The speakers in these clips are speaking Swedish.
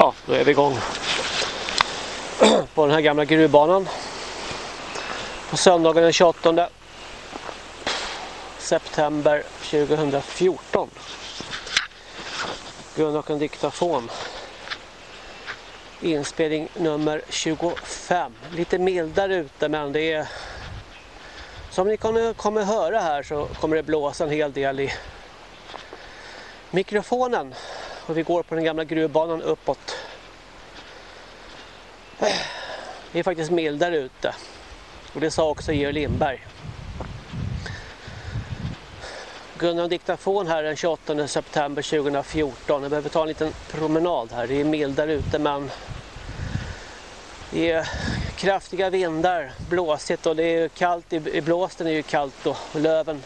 Ja, då är vi igång på den här gamla gruvbanan. På söndagen den 28 september 2014. Gunnar en diktafon. Inspelning nummer 25. Lite mildare ute men det är som ni kommer, kommer höra här så kommer det blåsa en hel del i mikrofonen. Och vi går på den gamla gruvbanan uppåt. Det är faktiskt mildare ute. Och det sa också Georg Lindberg. Gunnar diktafon här den 28 september 2014. Jag behöver ta en liten promenad här. Det är mildare ute men det är kraftiga vindar, blåsigt och det är kallt. I blåsten är ju kallt då. Och löven,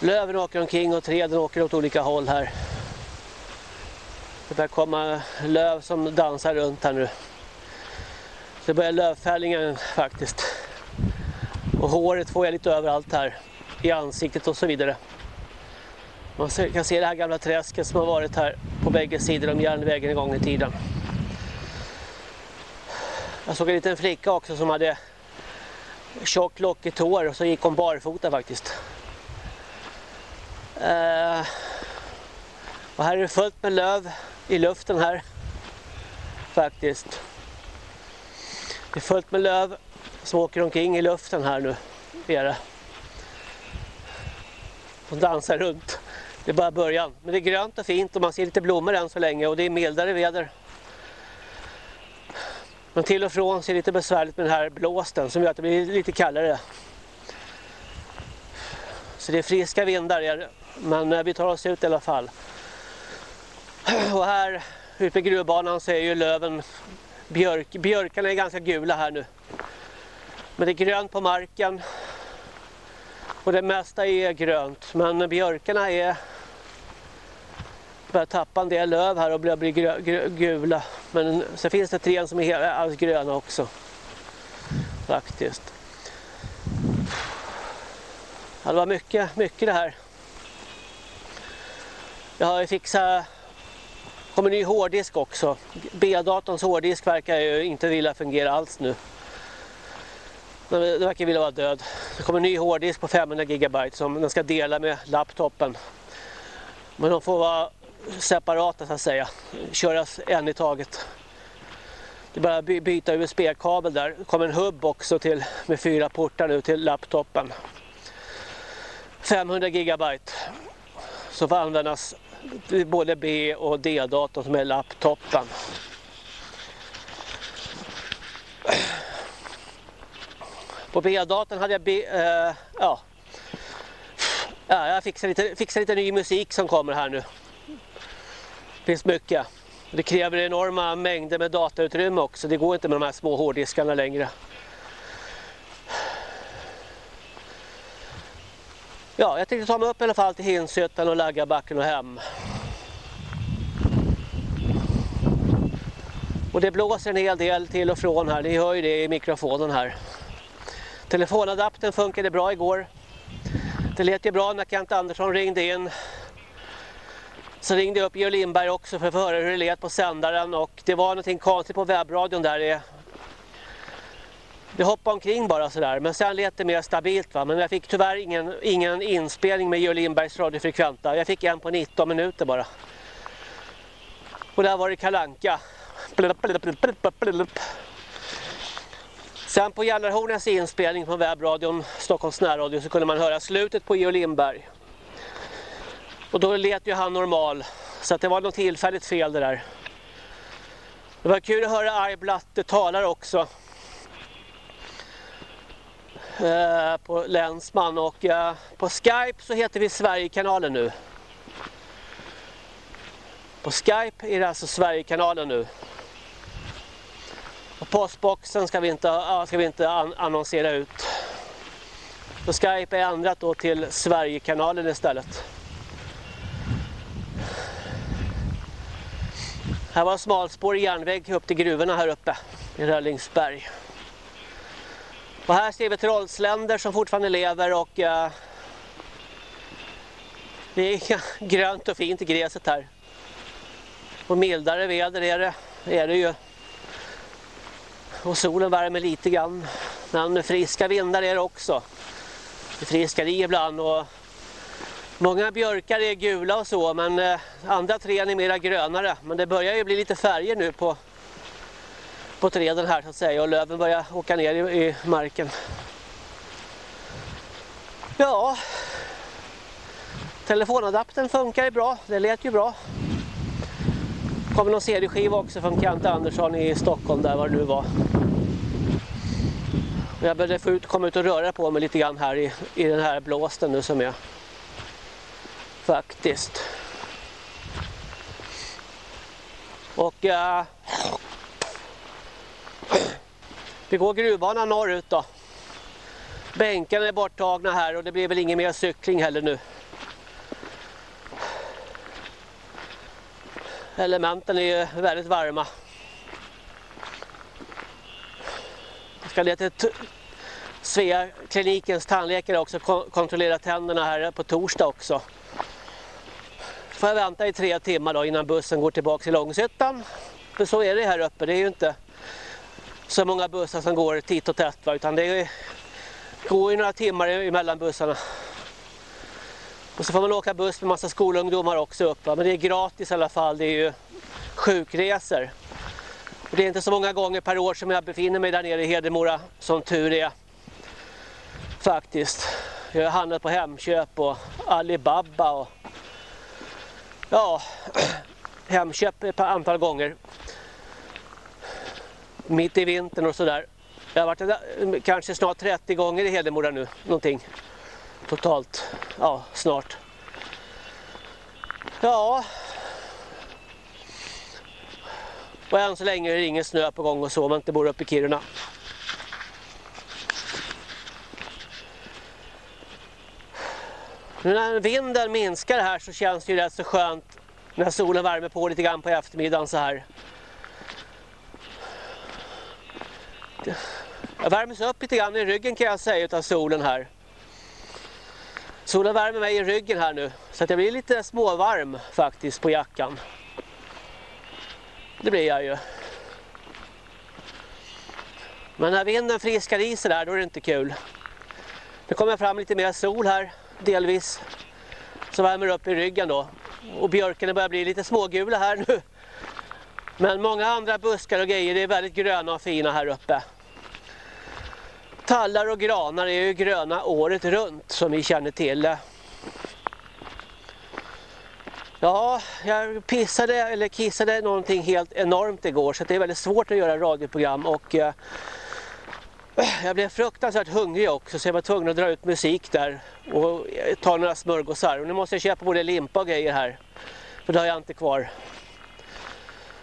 löven åker omkring och träden åker åt olika håll här. Det börjar komma löv som dansar runt här nu. Det börjar lövfällningen faktiskt. Och håret får jag lite överallt här. I ansiktet och så vidare. Man kan se det här gamla träsket som har varit här på bägge sidor om järnvägen en gång i tiden. Jag såg en liten flicka också som hade tjockt lockigt hår och så gick hon barfota faktiskt. Eh, och här är det fullt med löv i luften här. Faktiskt. Det är fullt med löv som åker omkring i luften här nu. Är det. De dansar runt. Det är bara början. Men det är grönt och fint och man ser lite blommor än så länge och det är mildare väder. Men till och från ser det lite besvärligt med den här blåsten som gör att det blir lite kallare. Så det är friska vindar men eh, vi tar oss ut i alla fall. Och här ute på gruvbanan så är ju löven björk, björkarna är ganska gula här nu. Men det är grönt på marken. Och det mesta är grönt. Men björkarna är börjar tappa en del löv här och börjar bli gula. Men så finns det träd som är alldeles gröna också. Faktiskt. Ja, det var mycket, mycket det här. Jag har fixat kommer ny hårddisk också. B-datorns hårddisk verkar ju inte vilja fungera alls nu. Den verkar vilja vara död. Det kommer ny hårddisk på 500 GB som den ska dela med laptopen. Men de får vara separata så att säga. Köras en i taget. Det är bara att byta USB-kabel där. Det kommer en hubb också till, med fyra portar nu till laptopen. 500 GB. Så får användas både B och D-datorn som är laptopen. På B-datorn hade jag B, eh, ja. ja, jag fixar lite, fixar lite ny musik som kommer här nu. Det finns mycket. Det kräver enorma mängder med datautrymme också. Det går inte med de här små hårddiskarna längre. Ja, jag tänkte ta mig upp i alla fall till Hinshyttan och Laggabacken och hem. Och det blåser en hel del till och från här, ni hör ju det i mikrofonen här. Telefonadaptern funkade bra igår. Det lät ju bra när Kent Andersson ringde in. Så ringde jag upp Georg Lindberg också för att få höra hur det lät på sändaren och det var någonting konstigt på webbradion där. Det det hoppade omkring bara sådär, men sen lät det mer stabilt va. Men jag fick tyvärr ingen, ingen inspelning med Georg Lindbergs radiofrekventa. Jag fick en på 19 minuter bara. Och där var det kalanka. Sen på Gällarhornens inspelning på webbradion Stockholms närradio så kunde man höra slutet på Georg Lindberg. Och då lät ju han normal. Så att det var något tillfälligt fel det där. Det var kul att höra Arblatt tala också. Eh, på Länsman och eh, på Skype så heter vi Sverigekanalen nu. På Skype är det alltså Sverigekanalen nu. Och postboxen ska vi inte, ska vi inte annonsera ut. Så Skype är ändrat då till Sverigekanalen istället. Här var smalspårig järnväg upp till gruvorna här uppe i Rällingsberg. Och här ser vi trollsländer som fortfarande lever och eh, det är grönt och fint i gräset här. Och mildare väder är det, är det ju. Och solen värmer lite grann. Men friska vindar är det också. Det friskar i ibland och många björkar är gula och så men eh, andra träd är mera grönare. Men det börjar ju bli lite färger nu på, på träden här så att säga och löven börjar åka ner i, i marken. Ja, telefonadaptern funkar bra, det lät ju bra. kommer någon CD-skiva också från Kent Andersson i Stockholm där var det nu var. Jag behövde få ut, komma ut och röra på mig lite grann här i, i den här blåsten nu som är. Faktiskt. Och äh, vi går gruvbanan norrut då. Bänkarna är borttagna här och det blir väl ingen mer cykling heller nu. Elementen är väldigt varma. Jag ska leta till Svea klinikens tandläkare också kontrollera tänderna här på torsdag också. Får jag vänta i tre timmar då innan bussen går tillbaka till Långshyttan. För så är det här uppe, det är ju inte så många bussar som går titt och tätt va? utan det är, går ju några timmar emellan bussarna. Och så får man åka buss med massa skolungdomar också upp va? men det är gratis i alla fall, det är ju sjukresor. Och det är inte så många gånger per år som jag befinner mig där nere i Hedemora som tur är. Faktiskt. Jag har handlat på Hemköp och Alibaba och ja, Hemköp ett antal gånger. Mitt i vintern och sådär. Jag har varit där, kanske snart 30 gånger i Hedemora nu, någonting. Totalt, ja, snart. Ja. Och än så länge är det ingen snö på gång och så, om man inte bor uppe i Kiruna. Nu när vinden minskar här så känns det ju rätt så skönt när solen värmer på lite grann på eftermiddagen så här. Jag värms upp lite grann i ryggen kan jag säga utav solen här. Solen värmer mig i ryggen här nu så att jag blir lite småvarm faktiskt på jackan. Det blir jag ju. Men när vinden friskar i sig där då är det inte kul. Nu kommer fram lite mer sol här delvis. Så värmer upp i ryggen då. Och björkarna börjar bli lite smågula här nu. Men många andra buskar och grejer är väldigt gröna och fina här uppe. Tallar och granar är ju gröna året runt som vi känner till. Ja, jag pissade eller kissade någonting helt enormt igår så det är väldigt svårt att göra radioprogram och eh, jag blev fruktansvärt hungrig också så jag var tvungen att dra ut musik där och ta några smörgåsar. Och nu måste jag köpa både limpa och grejer här. För det har jag inte kvar.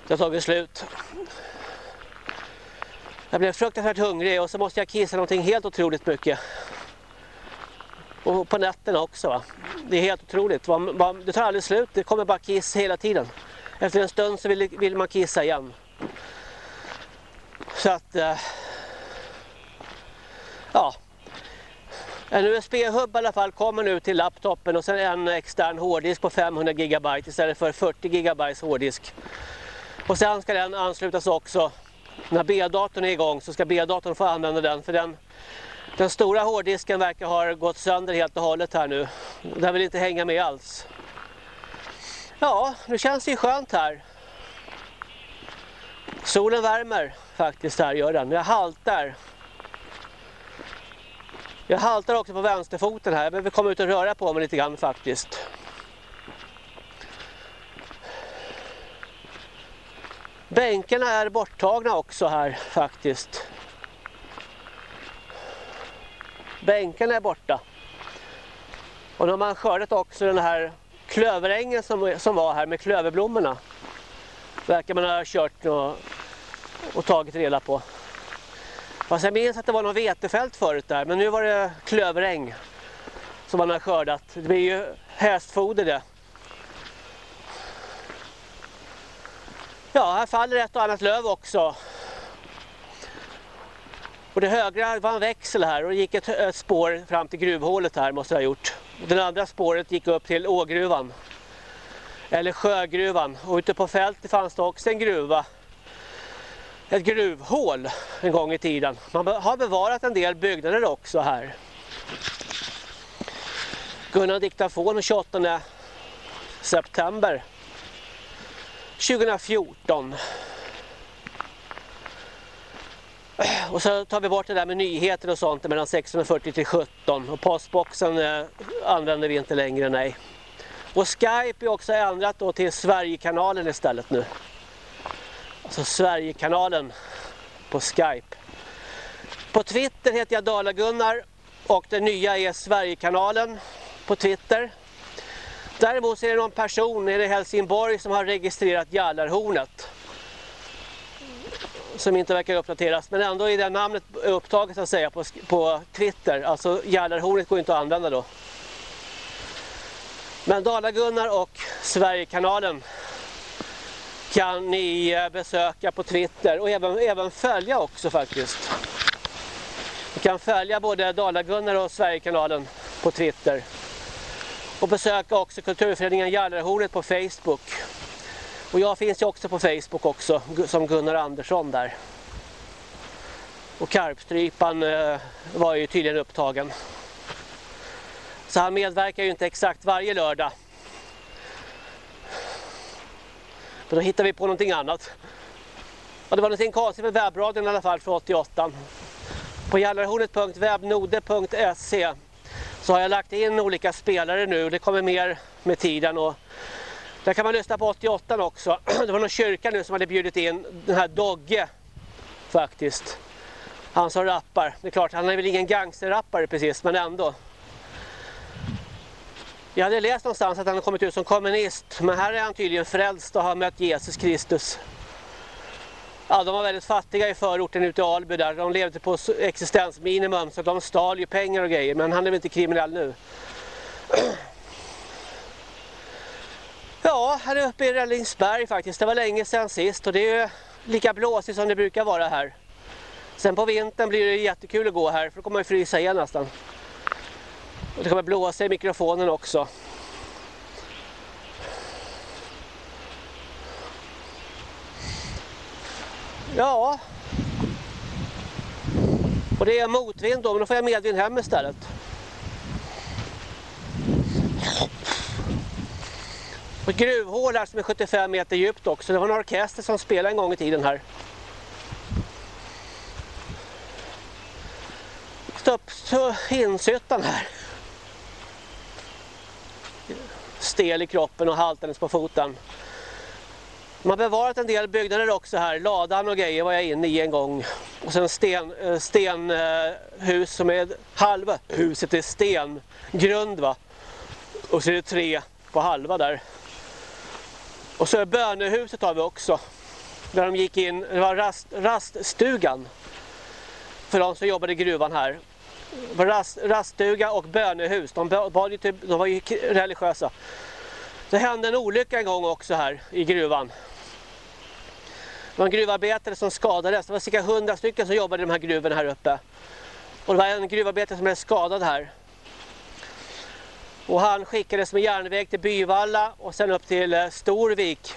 Det har tagit slut. Jag blev fruktansvärt hungrig och så måste jag kissa någonting helt otroligt mycket. Och på nätterna också va. Det är helt otroligt. Det tar aldrig slut. Det kommer bara kiss hela tiden. Efter en stund så vill, vill man kissa igen. Så att... Eh, ja. En USB-hub i alla fall kommer nu till laptopen och sen en extern hårddisk på 500 GB istället för 40 GB hårddisk. Och sen ska den anslutas också när B-datorn är igång så ska B-datorn få använda den för den den stora hårddisken verkar ha gått sönder helt och hållet här nu. Den vill inte hänga med alls. Ja, nu känns det ju skönt här. Solen värmer faktiskt här gör den. Jag haltar. Jag haltar också på vänsterfoten här. Jag behöver komma ut och röra på mig lite grann faktiskt. Bänkarna är borttagna också här faktiskt. Bänkarna är borta. Och nu har man skördat också den här klöverängen som, som var här med klöverblommorna. Verkar man ha kört och, och tagit reda på. Fast jag minns att det var något vetefält förut där, men nu var det klöveräng som man har skördat. Det blir ju hästfoder det. Ja, här faller ett och annat löv också. Och det högra var en växel här och det gick ett, ett spår fram till gruvhålet här måste jag ha gjort. Det andra spåret gick upp till ågruvan. Eller sjögruvan. Och ute på fältet fanns det också en gruva. Ett gruvhål en gång i tiden. Man har bevarat en del byggnader också här. Gunnar diktafon 28 september 2014. Och så tar vi bort det där med nyheter och sånt mellan 16.40 till 17 och postboxen eh, använder vi inte längre, nej. Och Skype är också ändrat då till Sverigekanalen istället nu. Alltså Sverigekanalen på Skype. På Twitter heter jag Dala-Gunnar och det nya är Sverigekanalen på Twitter. Däremot är det någon person nere i Helsingborg som har registrerat Jallarhornet. Som inte verkar uppdateras, men ändå är det namnet upptaget att säga på, på Twitter. Alltså Jallarhornet går inte att använda då. Men Dalagunnar och Sverigekanalen kan ni eh, besöka på Twitter och även, även följa också faktiskt. Ni kan följa både Dalagunnar och Sverigekanalen på Twitter. Och besöka också kulturföreningen Jallarhornet på Facebook. Och jag finns ju också på Facebook också, som Gunnar Andersson där. Och Karpstrypan eh, var ju tydligen upptagen. Så han medverkar ju inte exakt varje lördag. Men då hittar vi på någonting annat. Och det var någonting konstigt med webbradion i alla fall för 88. På jallarhornet.webnode.se så har jag lagt in olika spelare nu och det kommer mer med tiden. Och där kan man lyssna på 88 också. Det var någon kyrka nu som hade bjudit in den här Dogge faktiskt. Han som rappar. Det är klart, han är väl ingen gangsterrappare precis, men ändå. Jag hade läst någonstans att han har kommit ut som kommunist, men här är han tydligen frälst och har mött Jesus Kristus. Ja, de var väldigt fattiga i förorten ute i Alby där. De levde på existensminimum så de stal ju pengar och grejer. Men han är väl inte kriminell nu. Ja, här uppe i Rällingsberg faktiskt. Det var länge sedan sist och det är lika blåsigt som det brukar vara här. Sen på vintern blir det jättekul att gå här för då kommer man ju frysa igen nästan. Och det kommer blåsa i mikrofonen också. Ja. Och det är motvind då, men då får jag medvind hem istället. Och ett gruvhål här som är 75 meter djupt också. Det var en orkester som spelade en gång i tiden här. Upp så insyttan här. Stel i kroppen och haltandes på foten. De har bevarat en del byggnader också här. Ladan och grejer var jag inne i en gång. Och sen sten, eh, stenhus som är halva huset är stengrund va. Och så är det tre på halva där. Och så är bönehuset har vi också. Där de gick in, det var rast, raststugan. För de som jobbade i gruvan här. Rast, raststuga och bönehus. De, bad ju typ, de var ju religiösa. Det hände en olycka en gång också här i gruvan. Det var en gruvarbetare som skadades. Det var cirka 100 stycken som jobbade i de här gruvorna här uppe. Och det var en gruvarbetare som blev skadad här. Och han skickades med järnväg till Byvalla och sen upp till eh, Storvik.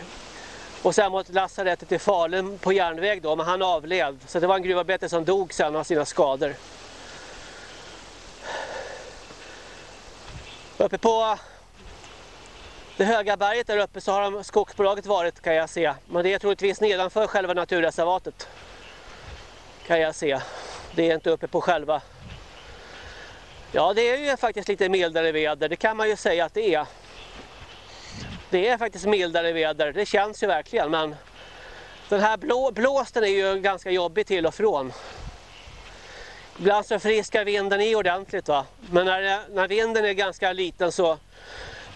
Och sen mot lasarettet till Falun på järnväg då, men han avled. Så det var en gruvarbetare som dog sen av sina skador. Uppe på det höga berget där uppe så har skogsbolaget varit kan jag se. Men det är troligtvis nedanför själva naturreservatet. Kan jag se. Det är inte uppe på själva. Ja det är ju faktiskt lite mildare väder. Det kan man ju säga att det är. Det är faktiskt mildare väder. Det känns ju verkligen men den här blå, blåsten är ju ganska jobbig till och från. Ibland så friskar vinden i ordentligt va. Men när, när vinden är ganska liten så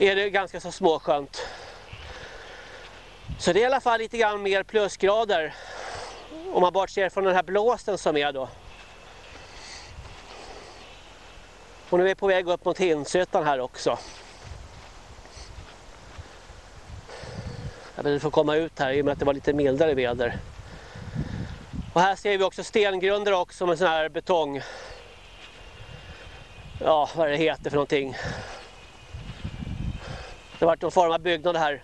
är det ganska så småskönt. Så det är i alla fall lite grann mer plusgrader om man bortser från den här blåsten som är då. Och nu är vi på väg upp mot Hinsötan här också. Jag vill få komma ut här i och med att det var lite mildare väder. Och här ser vi också stengrunder också med sån här betong. Ja, vad det heter för någonting. Det har varit någon form av byggnad här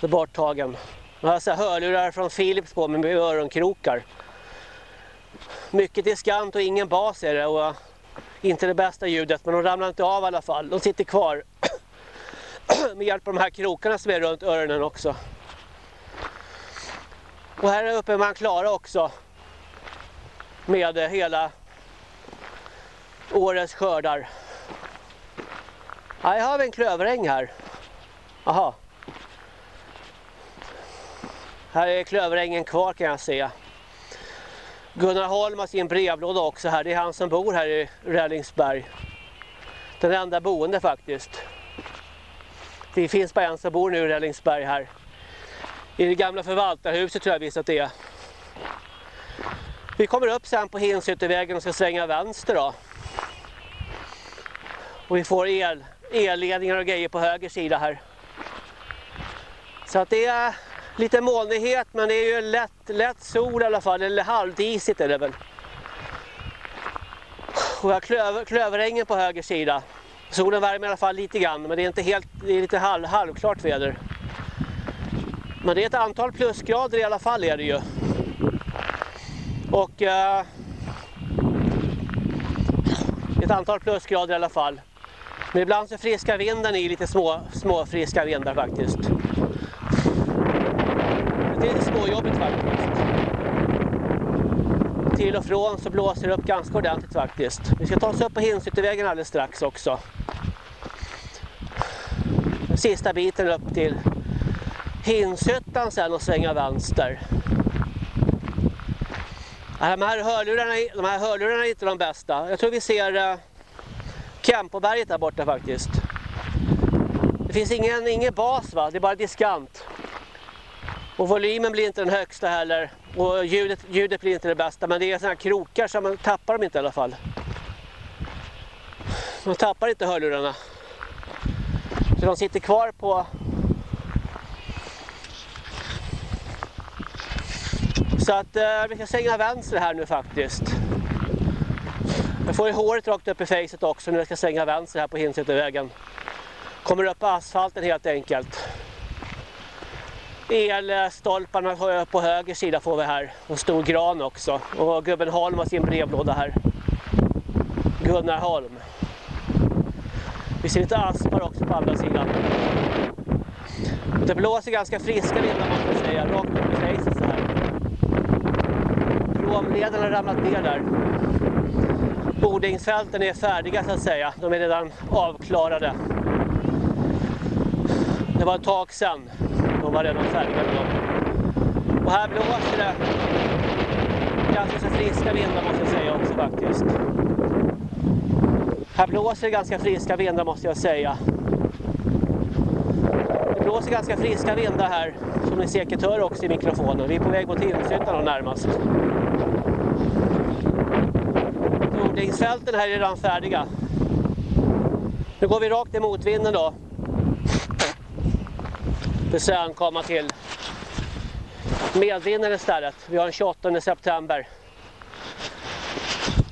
är borttagen. Jag har så här hörlurar från Philips på mig med öronkrokar. Mycket diskant och ingen bas är det och inte det bästa ljudet men de ramlar inte av i alla fall. De sitter kvar med hjälp av de här krokarna som är runt öronen också. Och här uppe är man klara också med hela årets skördar. Här har vi en klöveräng här. Aha. Här är klöverängen kvar kan jag se. Gunnar Holm har sin brevlåda också här. Det är han som bor här i Rällingsberg. Den enda boende faktiskt. Det finns bara en som bor nu i Rällingsberg här. I det gamla förvaltarhuset tror jag visst att det är. Vi kommer upp sen på Hinsyttervägen och ska svänga vänster då. Och vi får el, elledningar och grejer på höger sida här. Så att det är eh, lite molnighet men det är ju lätt, lätt sol i alla fall, eller halvdisigt är det väl. Och vi har klöver, klöverängen på höger sida. Solen värmer i alla fall lite grann men det är inte helt, det är lite halv, halvklart väder. Men det är ett antal plusgrader i alla fall är det ju. Och eh, ett antal plusgrader i alla fall. Men ibland så friska vinden i lite små, små friska vindar faktiskt. Det är småjobbigt faktiskt. Till och från så blåser det upp ganska ordentligt faktiskt. Vi ska ta oss upp på Hinsyttervägen alldeles strax också. Sista biten upp till Hinshyttan sen och svänga vänster. De här hörlurarna, de här hörlurarna är inte de bästa. Jag tror vi ser eh, Kempoberget där borta faktiskt. Det finns ingen, ingen bas va, det är bara diskant. Och volymen blir inte den högsta heller. Och ljudet, ljudet blir inte det bästa. Men det är sådana här krokar så man tappar dem inte i alla fall. Man tappar inte hörlurarna. Så de sitter kvar på Så att eh, vi ska svänga vänster här nu faktiskt. Jag får i håret rakt upp i facet också när jag ska svänga vänster här på Hinsätervägen. Kommer upp på asfalten helt enkelt. Elstolparna på höger sida får vi här. Och stor gran också. Och gubben Holm har sin brevlåda här. Gunnar Holm. Vi ser lite aspar också på andra sidan. Det blåser ganska friska vindar måste jag säga. Rakt upp i facet så här. Kromleden har ramlat ner där. Odlingsfälten är färdiga så att säga. De är redan avklarade. Det var ett tag sedan. De var redan färdiga med dem. Och här blåser det ganska så friska vindar måste jag säga också faktiskt. Här blåser det ganska friska vindar måste jag säga. Det blåser ganska friska vindar här som ni säkert hör också i mikrofonen. Vi är på väg mot Hinsyttan närmast. Odlingsfälten här är redan färdiga. Nu går vi rakt emot vinden då. För sen komma till medvinden istället. Vi har den 28 september.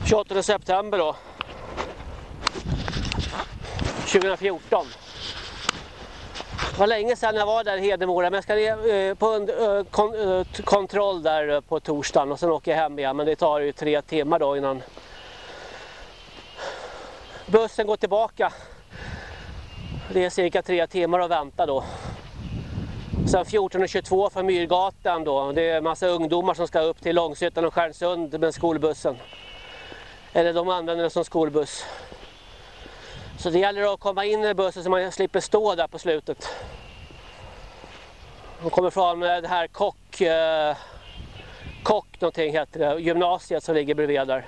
28 september då. 2014. Det var länge sedan jag var där i Hedemora men jag ska eh, på eh, kon eh, kontroll där eh, på torsdagen och sen åker jag hem igen men det tar ju tre timmar då innan bussen går tillbaka. Det är cirka tre timmar att vänta då. Sen 14.22 från Myrgatan då. Det är en massa ungdomar som ska upp till Långshyttan och Stjärnsund med skolbussen. Eller de använder den som skolbuss. Så det gäller att komma in i bussen så man slipper stå där på slutet. De kommer från det här kock, eh, kock någonting heter det, gymnasiet som ligger bredvid där.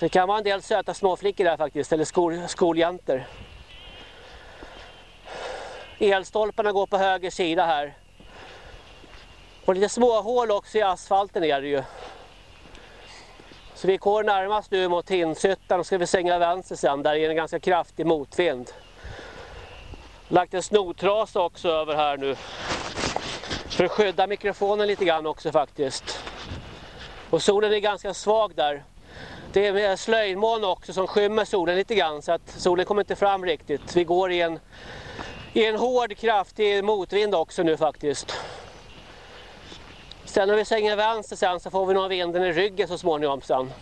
Så det kan vara en del söta småflickor där faktiskt, eller skol, skoljäntor. Elstolparna går på höger sida här. Och lite små hål också i asfalten är det ju. Så vi går närmast nu mot Hinsyttan och ska vi svänga vänster sen. Där är en ganska kraftig motvind. Lagt en snotrasa också över här nu. För att skydda mikrofonen lite grann också faktiskt. Och solen är ganska svag där. Det är slöjmoln också som skymmer solen lite grann så att solen kommer inte fram riktigt. Vi går i en i en hård kraftig motvind också nu faktiskt. Sen när vi svänger vänster sen så får vi nog vinden i ryggen så småningom sen.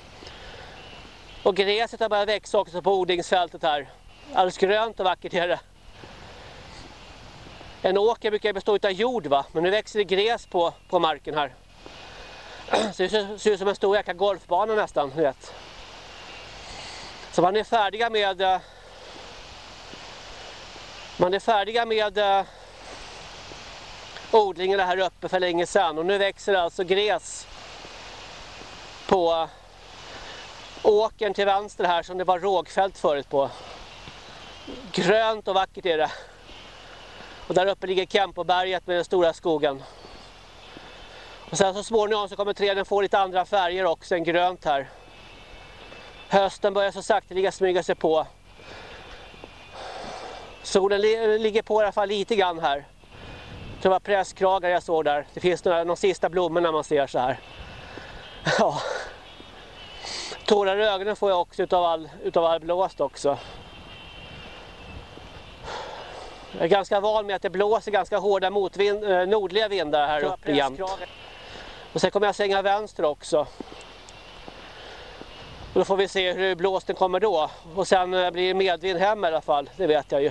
Och gräset har börjat växa också på odlingsfältet här. Alldeles grönt och vackert är det. En åker brukar bestå av jord va, men nu växer det gräs på, på marken här. Så det ser ut som en stor jäkla golfbana nästan, vet. Så man är färdiga med eh, man är färdiga med eh, odlingarna här uppe för länge sedan och nu växer alltså gräs på eh, åkern till vänster här som det var rågfält förut på. Grönt och vackert är det. Och där uppe ligger Kempoberget med den stora skogen. Och sen så småningom så kommer träden få lite andra färger också än grönt här. Hösten börjar så sakteliga smyga sig på. Solen ligger på i alla fall lite grann här. Det var presskragar jag såg där. Det finns några, de sista blommorna man ser så här. Ja. Tårar i ögonen får jag också utav all, utav all blåst också. Jag är ganska van med att det blåser ganska hårda motvind, eh, nordliga vindar här uppe jämt. Och sen kommer jag svänga vänster också. Och då får vi se hur blåsten kommer då. Och sen eh, blir det medvind hem i alla fall, det vet jag ju.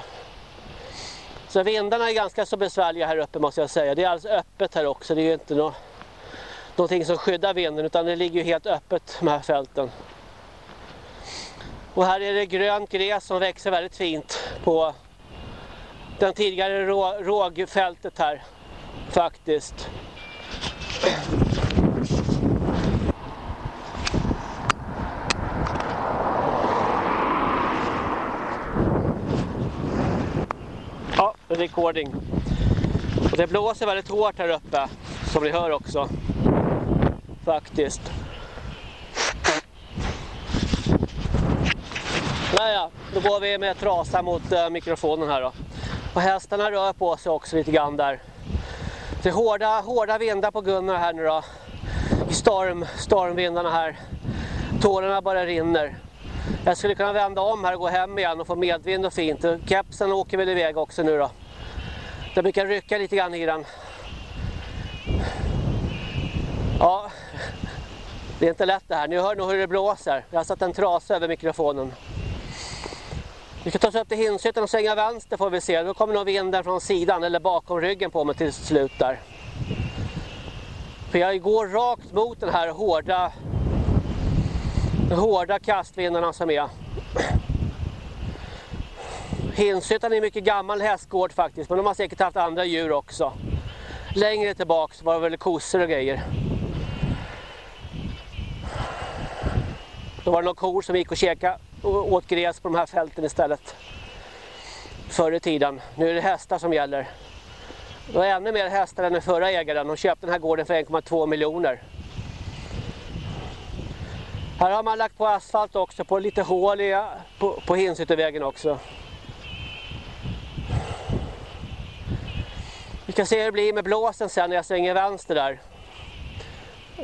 Så vindarna är ganska så besvärliga här uppe måste jag säga. Det är alldeles öppet här också. Det är ju inte nå någonting som skyddar vinden utan det ligger ju helt öppet de här fälten. Och här är det grönt gräs som växer väldigt fint på den tidigare rågfältet här faktiskt. Ja, recording. Och det blåser väldigt hårt här uppe, som ni hör också. Faktiskt. Naja, då går vi med trasa mot uh, mikrofonen här då. Och hästarna rör på sig också lite grann där. Det är hårda, hårda vindar på Gunnar här nu då. I storm, stormvindarna här. Tårarna bara rinner. Jag skulle kunna vända om här och gå hem igen och få medvind och fint. Kepsen åker väl iväg också nu då. Det brukar rycka lite grann i den. Ja, det är inte lätt det här. Ni hör nog hur det blåser. Jag har satt en trasa över mikrofonen. Vi ska ta oss upp till Hinshyttan och svänga vänster får vi se. Då kommer nog vinden från sidan eller bakom ryggen på mig till slut där. För jag går rakt mot den här hårda hårda kastvindarna som är. Hinshyttan är en mycket gammal hästgård faktiskt, men de har säkert haft andra djur också. Längre tillbaks var det väl kossor och grejer. Då var det några kor som gick och käkade och åt gräs på de här fälten istället. Förr i tiden. Nu är det hästar som gäller. Det var ännu mer hästar än den förra ägaren. De köpte den här gården för 1,2 miljoner. Här har man lagt på asfalt också på lite hål i, på, på Hinsyttervägen också. Vi ska se hur det blir med blåsen sen när jag svänger vänster där.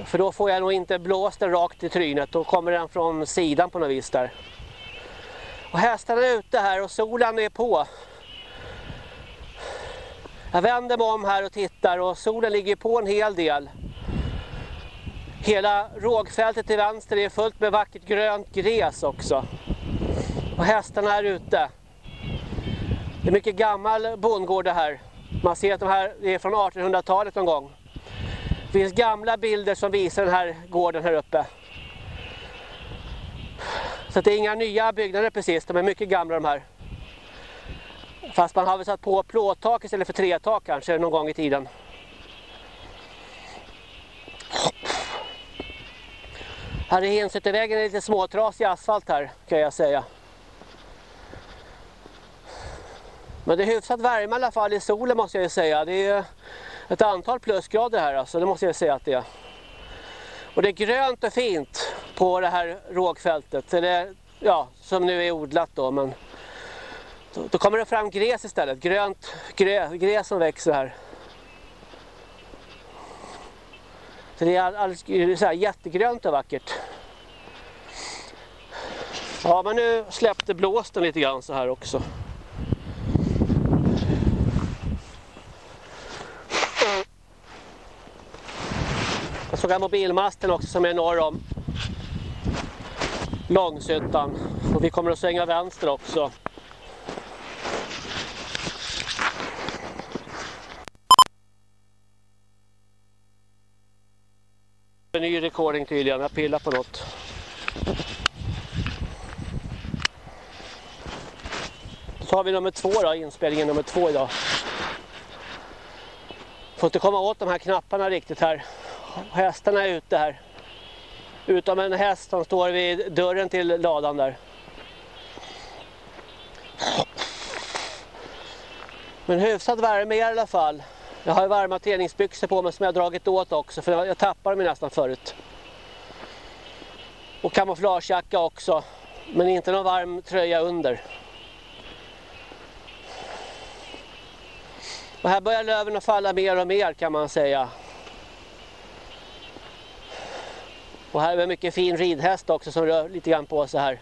För då får jag nog inte blåsten rakt i trynet, då kommer den från sidan på något vis där. Och hästarna är ute här och solen är på. Jag vänder mig om här och tittar och solen ligger på en hel del. Hela rågfältet till vänster är fullt med vackert grönt gräs också. Och hästarna är ute. Det är mycket gammal bondgård det här. Man ser att de här är från 1800-talet någon gång. Det finns gamla bilder som visar den här gården här uppe. Så det är inga nya byggnader precis, de är mycket gamla de här. Fast man har väl satt på plåttak istället för trätak kanske någon gång i tiden. Här i Hensutevägen är det lite småtrasig asfalt här kan jag säga. Men det är hyfsat värme i alla fall i solen måste jag säga. Det är ett antal plusgrader här alltså, det måste jag säga att det är. Och det är grönt och fint på det här rågfältet. Eller, ja, som nu är odlat då. Men då, då kommer det fram gräs istället. Grönt gräs, gräs som växer här. Så det är alldeles så här jättegrönt och vackert. Ja, men nu släppte blåsten lite grann så här också. Såg jag mobilmasten också som är norr om Långshyttan. Och vi kommer att svänga vänster också. En ny recording tydligen, jag pillar på något. Så har vi nummer två då, inspelningen nummer två idag. Får inte komma åt de här knapparna riktigt här. Hästarna är ute här. Utom en häst som står vid dörren till ladan där. Men hyfsad värme i alla fall. Jag har varma träningsbyxor på mig som jag har dragit åt också för jag tappade mig nästan förut. Och kamouflagejacka också. Men inte någon varm tröja under. Och här börjar löven att falla mer och mer kan man säga. Och här är det mycket fin ridhäst också som rör lite grann på sig här.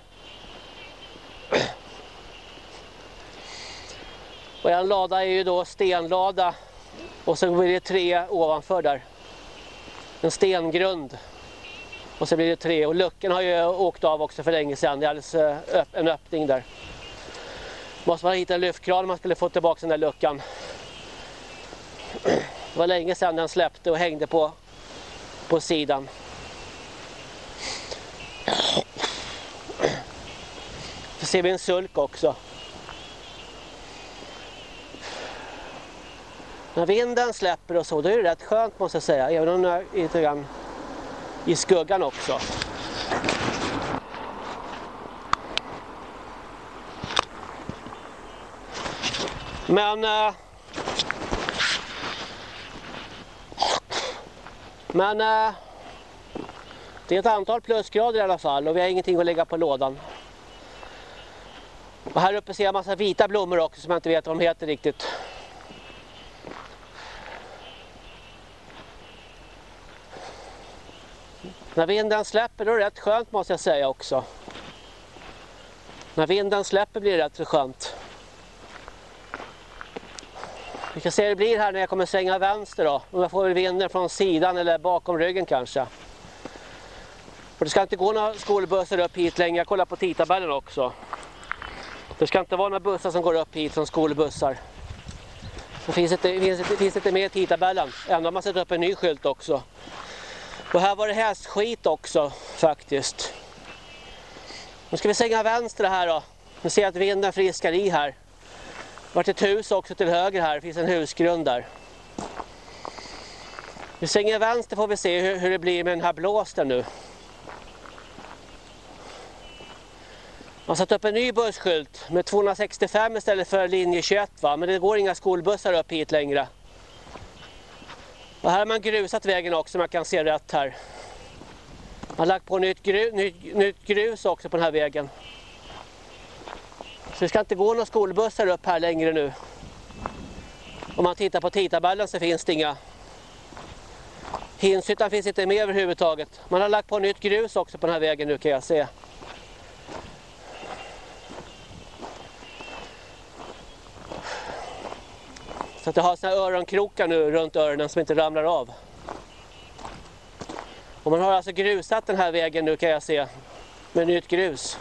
Och en lada är ju då stenlada och så blir det tre ovanför där. En stengrund. Och så blir det tre och luckan har ju åkt av också för länge sedan. Det är alldeles eh, en öppning där. Måste man hitta en lyftkran om man skulle få tillbaka den där luckan. Det var länge sedan den släppte och hängde på, på sidan. Så ser vi en sulk också. När vinden släpper och så, då är det rätt skönt måste jag säga. Även om det är lite grann i skuggan också. Men... Eh, men... Eh, det är ett antal plusgrader i alla fall och vi har ingenting att lägga på lådan. Och här uppe ser jag en massa vita blommor också som jag inte vet vad de heter riktigt. När vinden släpper då är det rätt skönt måste jag säga också. När vinden släpper blir det rätt så skönt. Vi kan se hur det blir här när jag kommer svänga vänster då. Om jag får vinden från sidan eller bakom ryggen kanske. Och det ska inte gå några skolbussar upp hit längre. Jag kollar på tidtabellen också. Det ska inte vara några bussar som går upp hit som skolbussar. Det finns inte, finns inte, finns inte med i tidtabellen. Ändå har man satt upp en ny skylt också. Och här var det hästskit också faktiskt. Nu ska vi svänga vänster här då. Nu ser att vinden friskar i här. Det vart ett hus också till höger här. Det finns en husgrund där. Vi svänger vänster får vi se hur, hur det blir med den här blåsten nu. Har satt upp en ny busskylt med 265 istället för linje 21 va? men det går inga skolbussar upp hit längre. Och här har man grusat vägen också, man kan se rätt här. Man har lagt på nytt, gru, nytt, nytt grus också på den här vägen. Så det ska inte gå några skolbussar upp här längre nu. Om man tittar på tidtabellen så finns det inga. Hinshyttan finns inte med överhuvudtaget. Man har lagt på nytt grus också på den här vägen nu kan jag se. Så att jag har såna här öronkrokar nu runt öronen som inte ramlar av. Och man har alltså grusat den här vägen nu kan jag se. Med nytt grus.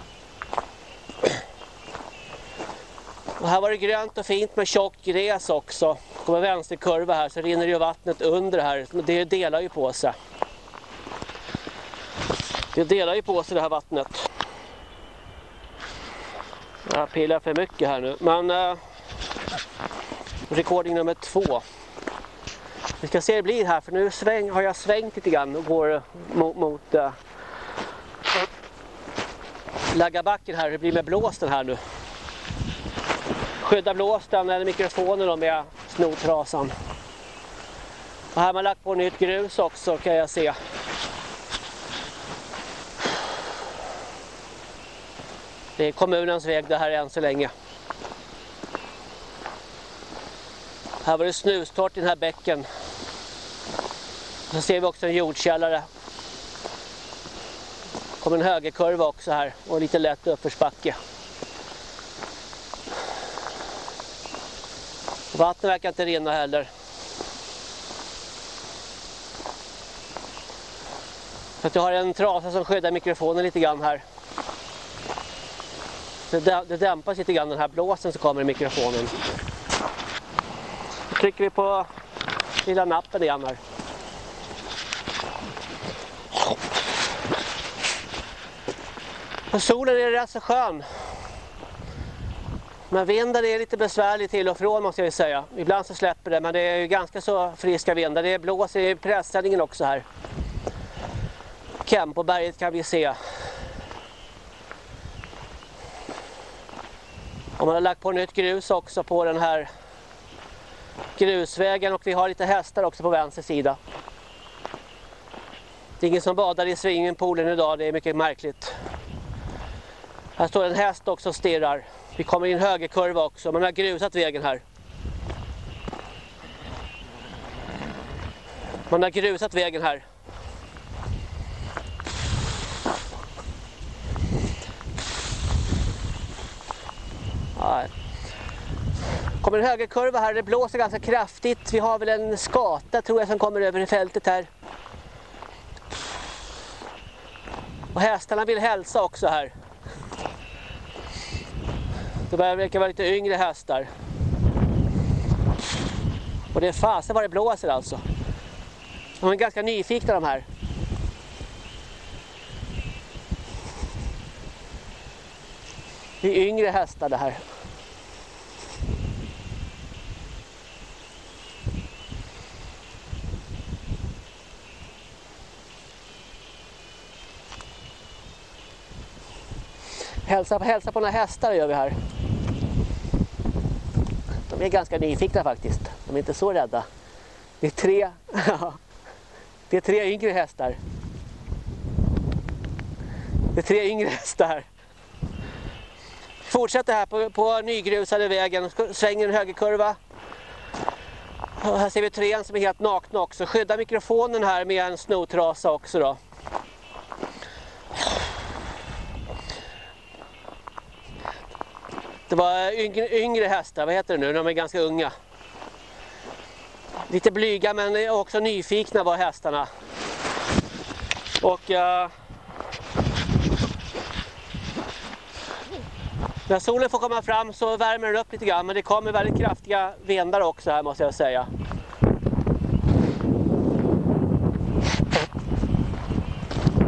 Och här var det grönt och fint med tjockt gräs också. Det kommer vänsterkurva här så rinner ju vattnet under här. Det delar ju på sig. Det delar ju på sig det här vattnet. Jag pillar för mycket här nu. Men... Äh, recording nummer två. Vi ska se hur det blir här för nu sväng, har jag svängt lite grann och går eh, mot, eh, mot äh, Laggabacken här. Hur det blir med blåsten här nu. Skydda blåsten eller mikrofonen då med snotrasan. Och här har man lagt på nytt grus också kan jag se. Det är kommunens väg det här än så länge. Här var det snustort i den här bäcken. Så ser vi också en jordkällare. kommer en högerkurva också här och lite lätt uppförsbacke. Vattnet verkar inte rinna heller. Så att jag har en trasa som skyddar mikrofonen lite grann här. Det, det dämpas lite grann den här blåsen som kommer i mikrofonen. Då trycker vi på lilla nappen igen här. På solen är det rätt så skön. Men vinden är lite besvärlig till och från måste jag säga. Ibland så släpper det men det är ganska så friska vindar. Det blåser i pressändningen också här. Kempoberget kan vi se. Och man har lagt på nytt grus också på den här grusvägen och vi har lite hästar också på vänster sida. Det är ingen som badar i swimmingpoolen idag, det är mycket märkligt. Här står en häst också och stirrar. Vi kommer i en högerkurva också, man har grusat vägen här. Man har grusat vägen här. Ja kommer en högerkurva här, det blåser ganska kraftigt. Vi har väl en skata tror jag som kommer över i fältet här. Och hästarna vill hälsa också här. Det verkar vara lite yngre hästar. Och det är fasen vad det blåser alltså. De är ganska nyfikna de här. Det är yngre hästar det här. Hälsa, hälsa på några hästar gör vi här. De är ganska nyfikna faktiskt. De är inte så rädda. Det är tre, det är tre yngre hästar. Det är tre yngre hästar. Fortsätter här på, på nygrusade vägen, svänger en högerkurva. Och här ser vi trean som är helt nakna också. Skydda mikrofonen här med en snotrasa också då. Det var yngre, yngre hästar, vad heter det nu? De är ganska unga. Lite blyga men också nyfikna var hästarna. Och uh, när solen får komma fram så värmer den upp lite grann men det kommer väldigt kraftiga vindar också här måste jag säga.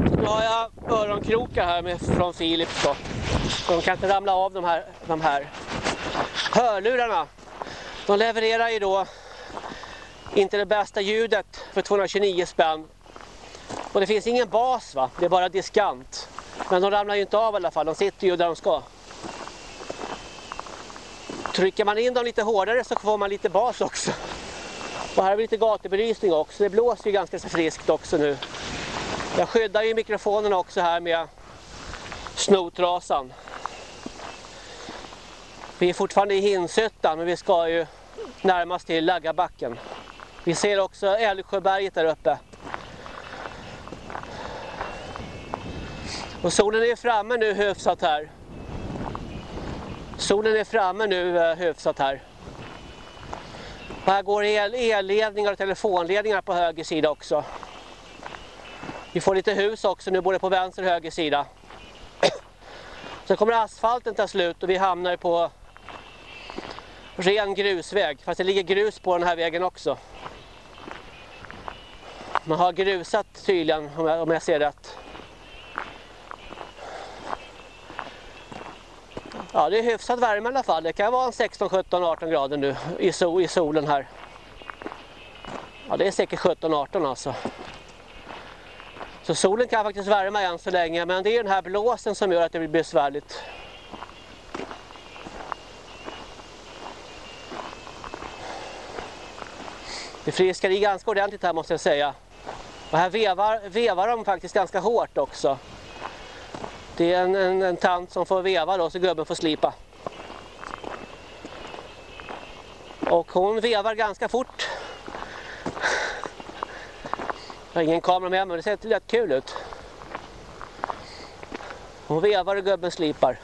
Så nu har jag öronkrokar här med, från Philips då. De kan inte ramla av de här, de här hörlurarna. De levererar ju då inte det bästa ljudet för 229 spänn. Och det finns ingen bas va, det är bara diskant. Men de ramlar ju inte av i alla fall, de sitter ju där de ska. Trycker man in dem lite hårdare så får man lite bas också. Och här har vi lite gatubelysning också, det blåser ju ganska så friskt också nu. Jag skyddar ju mikrofonen också här med snotrasan. Vi är fortfarande i Hinshyttan men vi ska ju närmast till Laggabacken. Vi ser också Älvsjöberget där uppe. Och solen är framme nu hyfsat här. Solen är framme nu eh, hyfsat här. Och här går el elledningar och telefonledningar på höger sida också. Vi får lite hus också nu både på vänster och höger sida. Sen kommer asfalten ta slut och vi hamnar på ren grusväg. Fast det ligger grus på den här vägen också. Man har grusat tydligen om jag, om jag ser rätt. Ja, det är hyfsat värme i alla fall. Det kan vara 16, 17, 18 grader nu i, sol, i solen här. Ja, det är säkert 17, 18 alltså. Så solen kan faktiskt värma än så länge, men det är den här blåsen som gör att det blir besvärligt. Det friskar i ganska ordentligt här måste jag säga. Och här vevar, vevar de faktiskt ganska hårt också. Det är en, en, en tant som får veva då så gubben får slipa. Och hon vevar ganska fort. Jag har ingen kamera med men det ser rätt kul ut. Hon vevar och gubben slipar.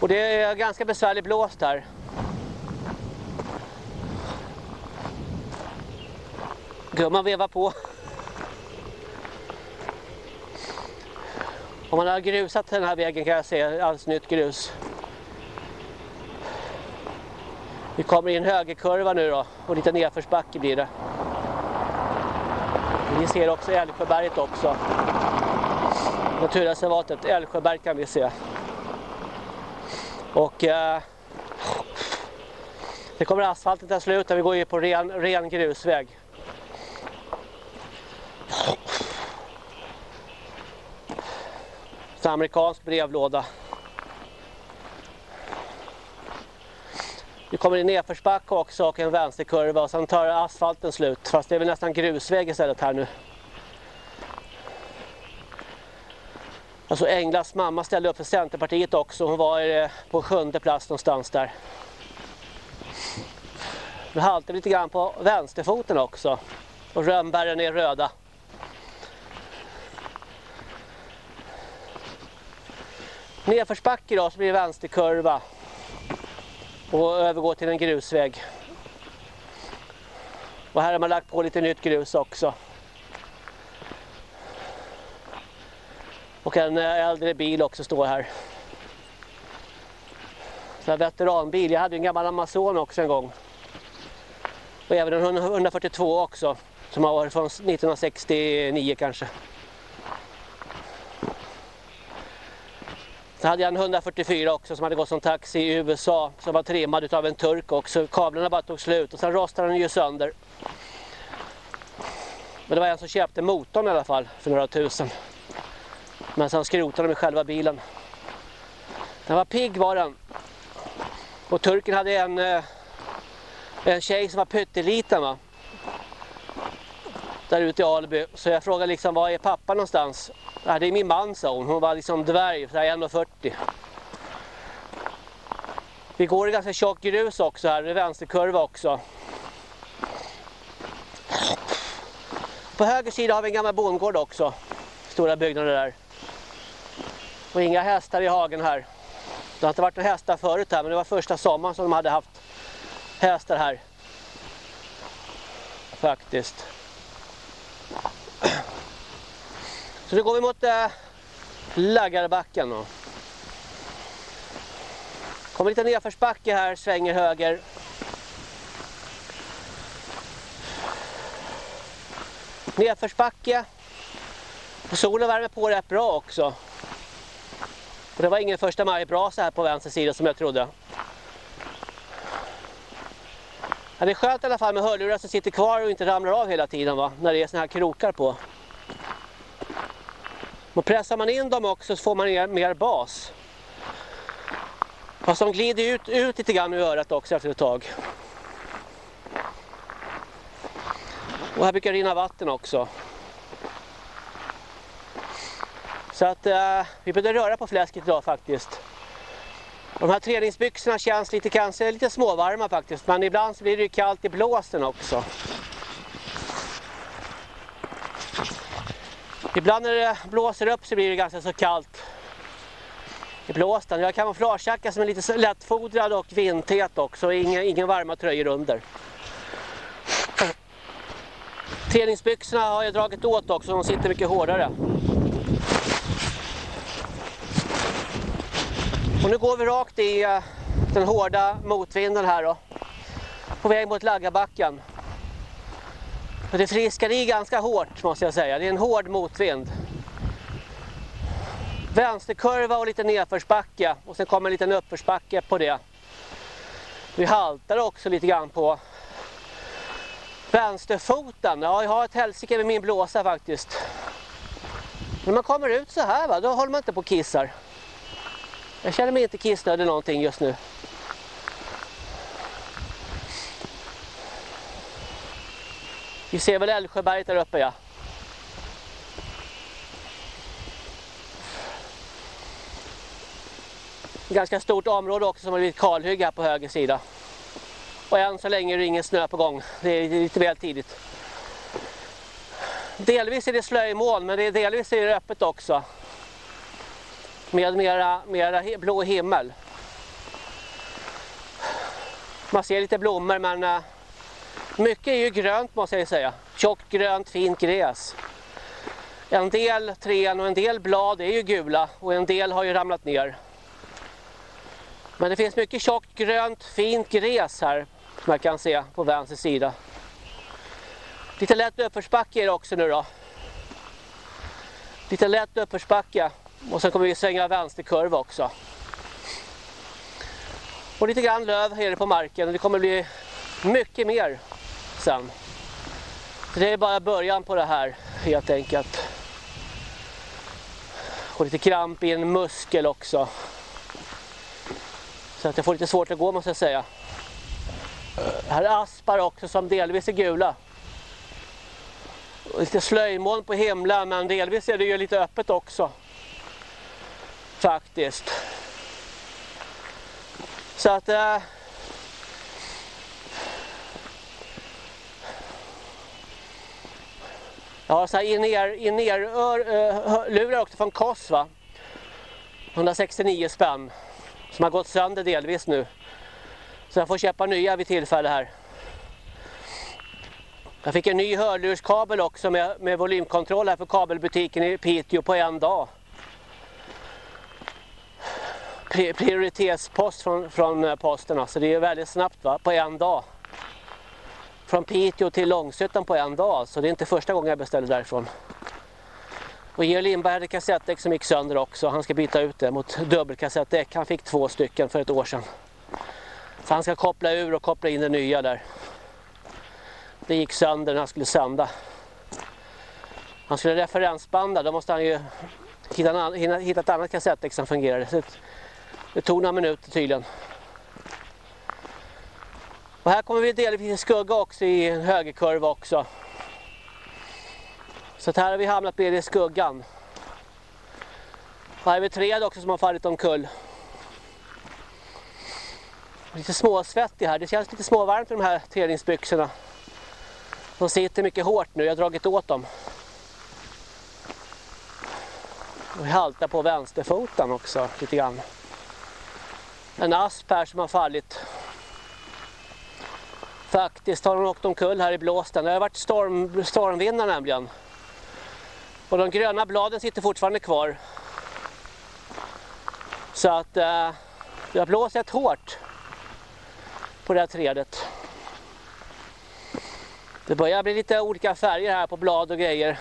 Och det är ganska besvärlig blåst här. Gumman vevar på. Om man har grusat den här vägen kan jag se alldeles nytt grus. Vi kommer i en högerkurva nu då och lite nedförsbacke blir det. Vi ser också Älvsjöberget också. Naturreservatet Älvsjöberg kan vi se. Och eh, det kommer asfalten ta slut och vi går ju på ren, ren grusväg. En amerikansk brevlåda. Nu kommer i nedförsbacke också och en vänsterkurva och sen tar asfalten slut. Fast det är väl nästan grusväg istället här nu. Alltså Englas mamma ställde upp för Centerpartiet också. Hon var eh, på sjunde plats någonstans där. Nu haltar lite grann på vänsterfoten också. Och rönnbären är röda. Nedförsbacke då så blir det vänsterkurva. Och övergå till en grusväg. Och här har man lagt på lite nytt grus också. Och en eh, äldre bil också står här. En veteranbil. Jag hade en gammal Amazon också en gång. Och även en 142 också. Som har varit från 1969 kanske. Så hade jag en 144 också som hade gått som taxi i USA. Som var trimmad av en turk också. Kablarna bara tog slut och sen rostade den ju sönder. Men det var en som köpte motorn i alla fall för några tusen. Men sen skrotade de själva bilen. Den var pigg var den. Och turken hade en, eh, en tjej som var pytteliten va. Där ute i Alby. Så jag frågade liksom, var är pappa någonstans? Ja, det är min man sa hon. Hon var liksom dvärg, så 1,40. Vi går i ganska tjock grus också här, det är vänsterkurva också. På höger sida har vi en gammal bondgård också. Stora byggnader där. Och inga hästar i hagen här. Det har inte varit några hästar förut här men det var första sommaren som de hade haft hästar här. Faktiskt. Så nu går vi mot eh, äh, Laggarbacken. Då. Kommer lite nedförsbacke här, svänger höger. Nedförsbacke. solen värmer på rätt bra också. Och det var ingen första maj-brasa här på vänster sida som jag trodde. Ja, det är skönt i alla fall med hörlurar som sitter kvar och inte ramlar av hela tiden va? när det är såna här krokar på. Och pressar man in dem också så får man mer, mer bas. Fast de glider ut, ut lite grann ur örat också efter ett tag. Och här brukar rinna vatten också. Så att eh, vi behöver röra på fläsket idag faktiskt. De här träningsbyxorna känns lite kanske lite småvarma faktiskt. Men ibland så blir det kallt i blåsten också. Ibland när det blåser upp så blir det ganska så kallt i blåsten. Jag har kamouflagejacka som är lite lättfodrad och vindtät också. Inga, ingen varma tröjor under. Träningsbyxorna har jag dragit åt också. De sitter mycket hårdare. Och nu går vi rakt i eh, den hårda motvinden här då. På väg mot Laggabacken. Och det friskar i ganska hårt måste jag säga. Det är en hård motvind. Vänsterkurva och lite nedförsbacke. Och sen kommer en liten uppförsbacke på det. Vi haltar också lite grann på vänsterfoten. Ja, jag har ett helsike med min blåsa faktiskt. När man kommer ut så här va, då håller man inte på och kissar. Jag känner mig inte kissnödig någonting just nu. Vi ser väl Älvsjöberget där uppe ja. Ganska stort område också som har blivit kalhygge här på höger sida. Och än så länge är det ingen snö på gång. Det är lite väl tidigt. Delvis är det slöjmoln men det är delvis är det öppet också med mera, mera blå himmel. Man ser lite blommor men uh, mycket är ju grönt måste jag säga. Tjockt grönt, fint gräs. En del trän och en del blad är ju gula och en del har ju ramlat ner. Men det finns mycket tjockt grönt fint gräs här som jag kan se på vänster sida. Lite lätt uppförsbacke är det också nu då. Lite lätt uppförsbacke och sen kommer vi svänga vänsterkurva också. Och lite grann löv är det på marken och det kommer bli mycket mer sen. Så det är bara början på det här helt enkelt. Och lite kramp i en muskel också. Så att jag får lite svårt att gå måste jag säga. Här är aspar också som delvis är gula. Och lite slöjmoln på himlen men delvis är det ju lite öppet också. Faktiskt. Så att... Eh, jag har så här in-ear in uh, lurar också från Koss va. 169 spänn. Som har gått sönder delvis nu. Så jag får köpa nya vid tillfälle här. Jag fick en ny hörlurskabel också med, med volymkontroll här för kabelbutiken i Piteå på en dag. Prioritetspost från, från posten, alltså det är väldigt snabbt va? på en dag. Från Piteå till Långsötan på en dag, så det är inte första gången jag beställer därifrån. Och Georg Lindberg hade kassettdäck som gick sönder också. Han ska byta ut det mot dubbelkassettdäck. Han fick två stycken för ett år sedan. Så han ska koppla ur och koppla in det nya där. Det gick sönder när han skulle sända. Han skulle referensbanda, då måste han ju hitta, hitta ett annat kassettdäck som fungerade. Så det tog några minuter tydligen. Och här kommer vi delvis i skugga också i en högerkurva också. Så här har vi hamnat mer i skuggan. Här är vi träd också som har fallit omkull. Lite småsvettig här. Det känns lite småvarmt i de här träningsbyxorna. De sitter mycket hårt nu. Jag har dragit åt dem. Och haltar på vänsterfoten också lite grann. En asp här som har fallit. Faktiskt har de åkt omkull här i blåsten. Det har varit storm, stormvindar nämligen. Och de gröna bladen sitter fortfarande kvar. Så att eh, det har blåst rätt hårt på det här trädet. Det börjar bli lite olika färger här på blad och grejer.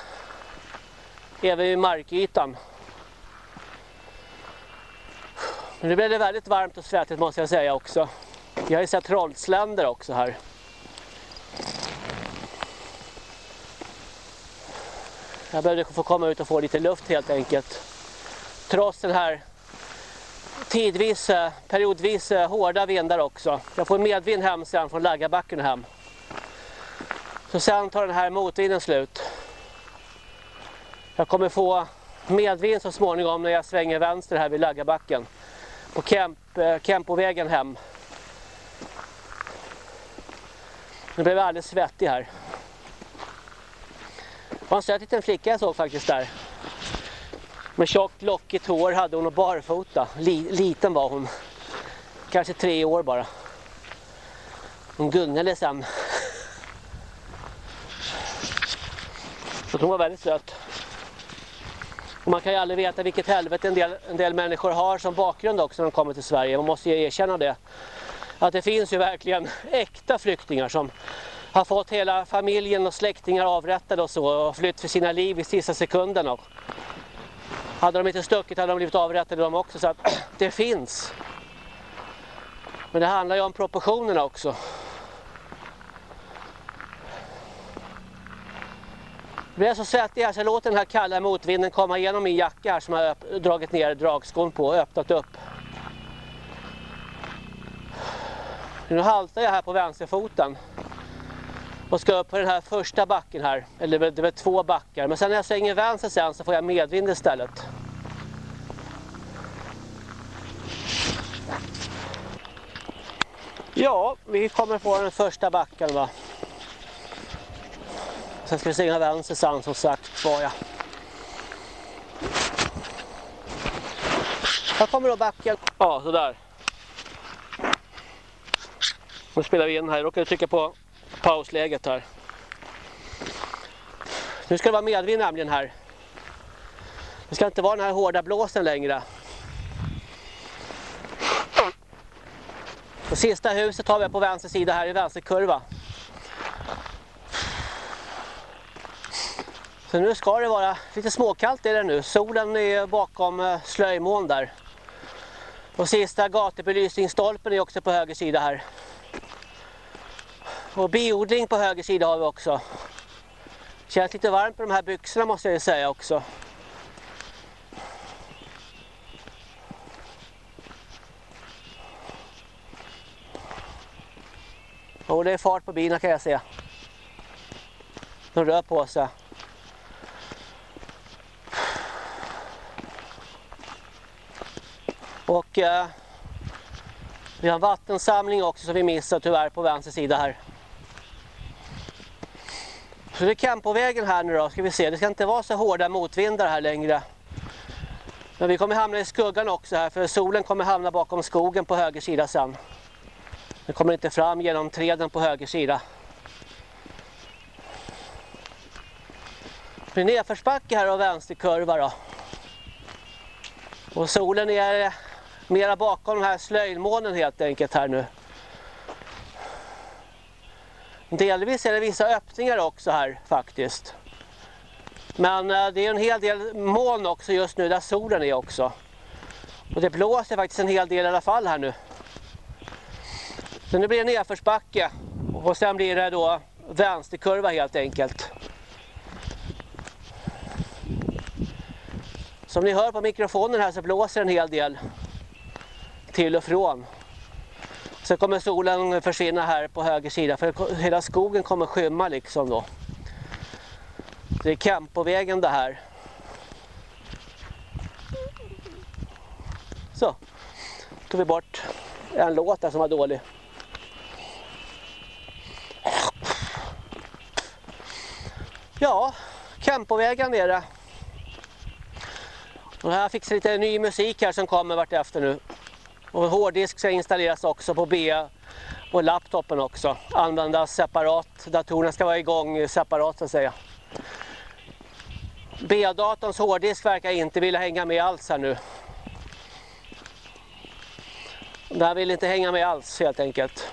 Även i markytan. Men nu blir det väldigt varmt och svettigt måste jag säga också. Jag har ju sett trollsländer också här. Jag behövde få komma ut och få lite luft helt enkelt. Trots den här tidvis, periodvis hårda vindar också. Jag får medvind hem sen från Laggabacken hem. Så sen tar den här motvinden slut. Jag kommer få medvind så småningom när jag svänger vänster här vid Laggabacken. På Kemp, eh, Kempovägen hem. Nu blev jag alldeles svettig här. Det var en söt liten flicka jag såg faktiskt där. Med tjockt lockigt hår hade hon och barfota. liten var hon. Kanske tre år bara. Hon gungade sen. Så hon var väldigt söt. Och man kan ju aldrig veta vilket helvete en del, en del människor har som bakgrund också när de kommer till Sverige. Man måste ju erkänna det. Att det finns ju verkligen äkta flyktingar som har fått hela familjen och släktingar avrättade och så och flytt för sina liv i sista sekunderna. Hade de inte stuckit hade de blivit avrättade de också så att det finns. Men det handlar ju om proportionerna också. Jag blir så svettig här så jag låter den här kalla motvinden komma igenom min jacka här som jag har dragit ner dragskon på och öppnat upp. Nu haltar jag här på vänsterfoten och ska upp på den här första backen här. Eller det är väl två backar. Men sen när jag svänger vänster sen så får jag medvind istället. Ja, vi kommer få den första backen va. Sen ska vi svänga vänster sen som sagt var jag. Här kommer då backen. Ja, sådär. Nu spelar vi in här. Jag råkade trycka på pausläget här. Nu ska det vara medvind nämligen här. Det ska inte vara den här hårda blåsen längre. Och sista huset har vi på vänster sida här i vänsterkurva. Så nu ska det vara lite småkallt är det nu. Solen är bakom eh, slöjmoln där. Och sista gatubelysningsstolpen är också på höger sida här. Och biodling på höger sida har vi också. Känns lite varmt på de här byxorna måste jag ju säga också. Och det är fart på bilen kan jag se. De rör på sig. Och eh, vi har en vattensamling också som vi missar tyvärr på vänster sida här. Så det är Campovägen här nu då, ska vi se. Det ska inte vara så hårda motvindar här längre. Men vi kommer hamna i skuggan också här för solen kommer hamna bakom skogen på höger sida sen. Den kommer inte fram genom träden på höger sida. Det är nedförsbacke här och vänsterkurva då. Och solen är mera bakom de här slöjmånen helt enkelt här nu. Delvis är det vissa öppningar också här faktiskt. Men eh, det är en hel del moln också just nu där solen är också. Och det blåser faktiskt en hel del i alla fall här nu. Så nu blir det nedförsbacke och sen blir det då vänsterkurva helt enkelt. Som ni hör på mikrofonen här så blåser en hel del till och från. Sen kommer solen försvinna här på höger sida för hela skogen kommer skymma liksom då. Det är Kempovägen det här. Så, tog vi bort en låt där som var dålig. Ja, Kempovägen är det. Och här fixar lite ny musik här som kommer vart efter nu. Och hårddisk ska installeras också på B och laptopen också. Användas separat. Datorerna ska vara igång separat så att säga. B-datorns hårddisk verkar inte vilja hänga med alls här nu. Den vill inte hänga med alls helt enkelt.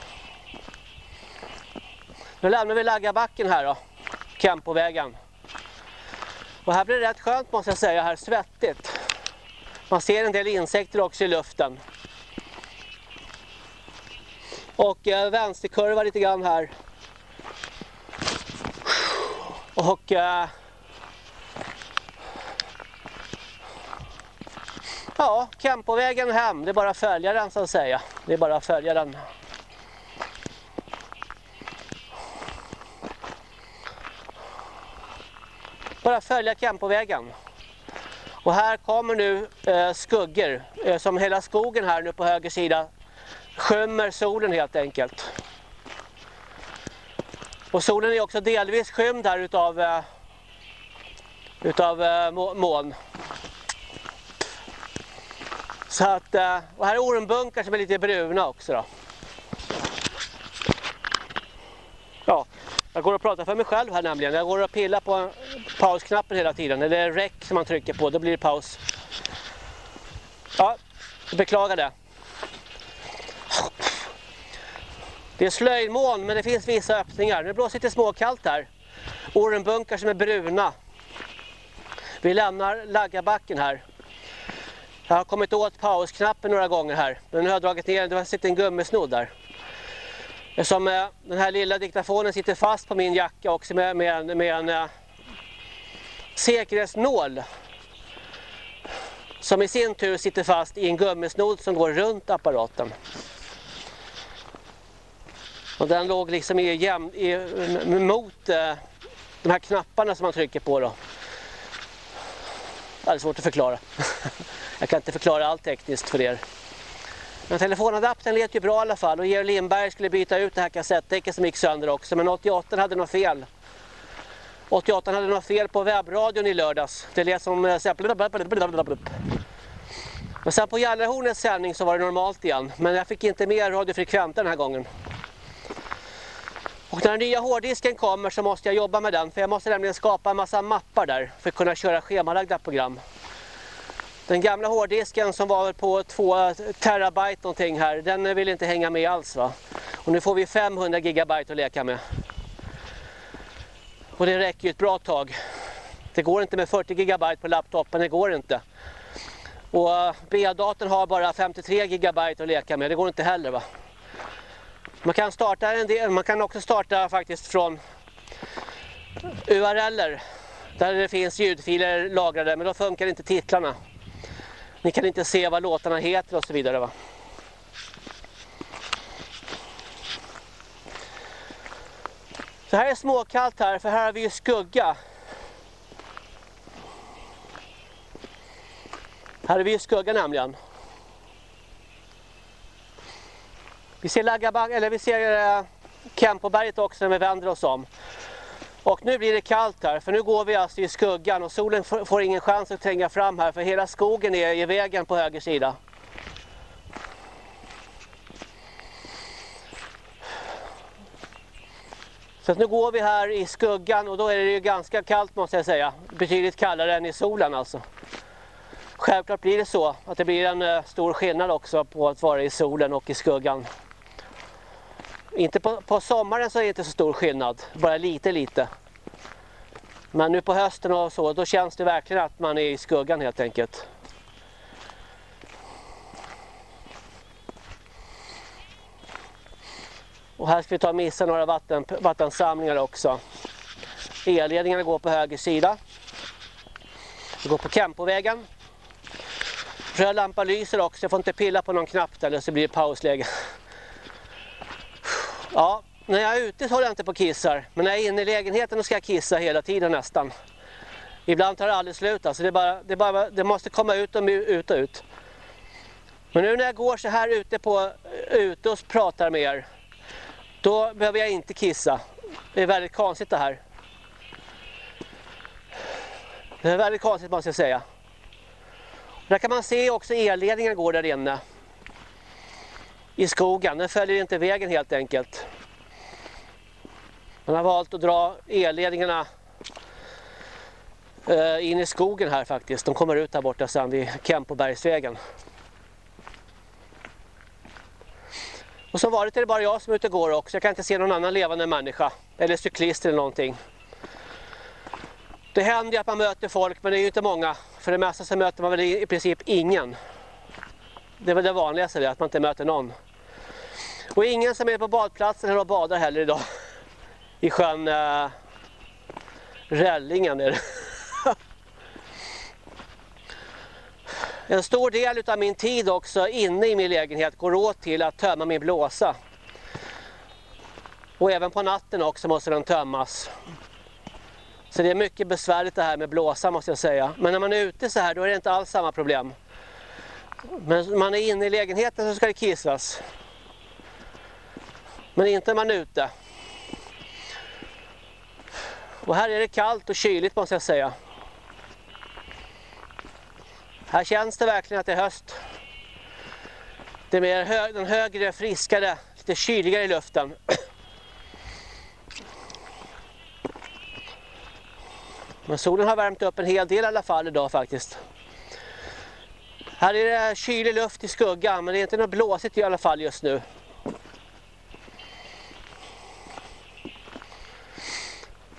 Nu lämnar vi Laggabacken här då. Kempovägen. Och här blir det rätt skönt måste jag säga här, svettigt. Man ser en del insekter också i luften. Och eh, vänsterkurva lite grann här. Och eh, Ja, Kempovägen hem. Det är bara att följa den så att säga. Det är bara att följa den. Bara följa Kempovägen. Och här kommer nu eh, skuggor eh, som hela skogen här nu på höger sida skymmer solen helt enkelt. Och solen är också delvis skymd här utav, eh, utav eh, moln. Så att, eh, och här är ormbunkar som är lite bruna också då. Ja, jag går och pratar för mig själv här nämligen. Jag går och pillar på pausknappen hela tiden. Eller räck som man trycker på, då blir det paus. Ja, jag beklagar det. Det är slöjmoln men det finns vissa öppningar. Nu blåser lite småkallt här. Ormbunkar som är bruna. Vi lämnar laggabacken här. Jag har kommit åt pausknappen några gånger här. Men nu har jag dragit ner den. Det sitter en gummisnodd där. Eftersom eh, den här lilla diktafonen sitter fast på min jacka också med, med, med en eh, säkerhetsnål. Som i sin tur sitter fast i en gummisnodd som går runt apparaten. Och den låg liksom i, jäm, i, mot eh, de här knapparna som man trycker på då. Det är svårt att förklara. Jag kan inte förklara allt tekniskt för er. Men telefonadaptern lät ju bra i alla fall och Georg Lindberg skulle byta ut det här kassettdäcket som gick sönder också. Men 88 hade något fel. 88 hade något fel på webbradion i lördags. Det lät som... Eh, men sen på Jallarhornets sändning så var det normalt igen. Men jag fick inte mer radiofrekvent den här gången. Och när den nya hårddisken kommer så måste jag jobba med den. För jag måste nämligen skapa en massa mappar där för att kunna köra schemalagda program. Den gamla hårddisken som var på 2 eh, terabyte någonting här, den vill inte hänga med alls va. Och nu får vi 500 gigabyte att leka med. Och det räcker ju ett bra tag. Det går inte med 40 gigabyte på laptopen, det går inte. Och eh, B-datorn har bara 53 gigabyte att leka med, det går inte heller va. Man kan starta en del, man kan också starta faktiskt från URLer där det finns ljudfiler lagrade men då funkar inte titlarna. Ni kan inte se vad låtarna heter och så vidare va. Det här är småkallt här för här har vi ju skugga. Här är vi ju skugga nämligen. Vi ser Lagabang, eller vi ser eh, Kempoberget också när vi vänder oss om. Och nu blir det kallt här för nu går vi alltså i skuggan och solen får ingen chans att tränga fram här för hela skogen är i vägen på höger sida. Så nu går vi här i skuggan och då är det ju ganska kallt måste jag säga. Betydligt kallare än i solen alltså. Självklart blir det så att det blir en eh, stor skillnad också på att vara i solen och i skuggan. Inte på, på sommaren så är det inte så stor skillnad, bara lite lite. Men nu på hösten och så, då känns det verkligen att man är i skuggan helt enkelt. Och här ska vi ta och missa några vatten, vattensamlingar också. Elledningarna går på höger sida. Vi går på Kempovägen. Röd lampa lyser också, jag får inte pilla på någon knapp där eller så blir det pausläge. Ja, när jag är ute så håller jag inte på och kissar. Men när jag är inne i lägenheten ska jag kissa hela tiden nästan. Ibland tar det aldrig slut. Alltså det, bara, det, bara, det måste komma ut och ut och ut. Men nu när jag går så här ute, på, ute och pratar med er. Då behöver jag inte kissa. Det är väldigt konstigt det här. Det är väldigt konstigt måste jag säga. Där kan man se också elledningen går där inne i skogen. Den följer inte vägen helt enkelt. Man har valt att dra elledningarna eh, in i skogen här faktiskt. De kommer ut här borta sen vid Kempobergsvägen. Och som vanligt är det bara jag som är ute och går också. Jag kan inte se någon annan levande människa. Eller cyklist eller någonting. Det händer ju att man möter folk men det är ju inte många. För det mesta så möter man väl i princip ingen. Det är väl det vanligaste det, att man inte möter någon. Och ingen som är på badplatsen eller badar heller idag. I sjön eh, äh, Rällingen är det. En stor del av min tid också inne i min lägenhet går åt till att tömma min blåsa. Och även på natten också måste den tömmas. Så det är mycket besvärligt det här med blåsa måste jag säga. Men när man är ute så här då är det inte alls samma problem. Men när man är inne i lägenheten så ska det kissas. Men inte när man är ute. Och här är det kallt och kyligt måste jag säga. Här känns det verkligen att det är höst. Det är mer hö den högre, friskare, lite kyligare i luften. Men solen har värmt upp en hel del i alla fall idag faktiskt. Här är det kylig luft i skuggan men det är inte något blåsigt i alla fall just nu.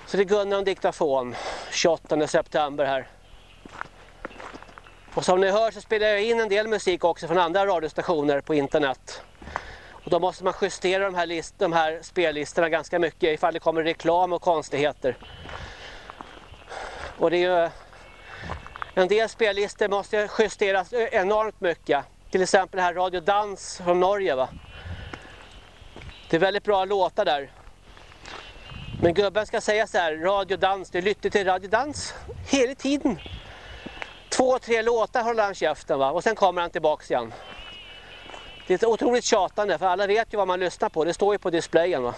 Så det är Gunnar om diktafon 28 september här. Och som ni hör så spelar jag in en del musik också från andra radiostationer på internet. Och då måste man justera de här, list, de här spellistorna ganska mycket ifall det kommer reklam och konstigheter. Och det är ju en del spellistor måste justeras eh, enormt mycket. Till exempel här Radio Dans från Norge va. Det är väldigt bra låtar där. Men gubben ska säga så här, Radio Dans, du lyssnar till Radio Dans hela tiden. Två, tre låtar håller han käften va, och sen kommer han tillbaks igen. Det är ett otroligt tjatande, för alla vet ju vad man lyssnar på, det står ju på displayen va.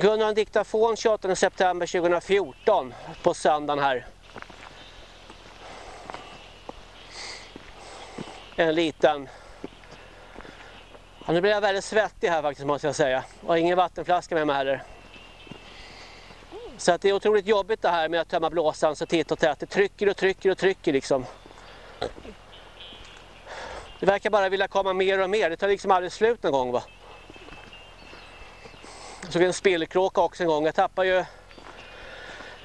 Gunnar diktafon 28 september 2014 på söndagen här. En liten Ja, nu blir jag väldigt svettig här faktiskt måste jag säga. Och ingen vattenflaska med mig heller. Så att det är otroligt jobbigt det här med att tömma blåsan så titt och tätt. Det trycker och trycker och trycker liksom. Det verkar bara vilja komma mer och mer. Det tar liksom aldrig slut någon gång va. Jag såg en spillkråka också en gång. Jag tappade ju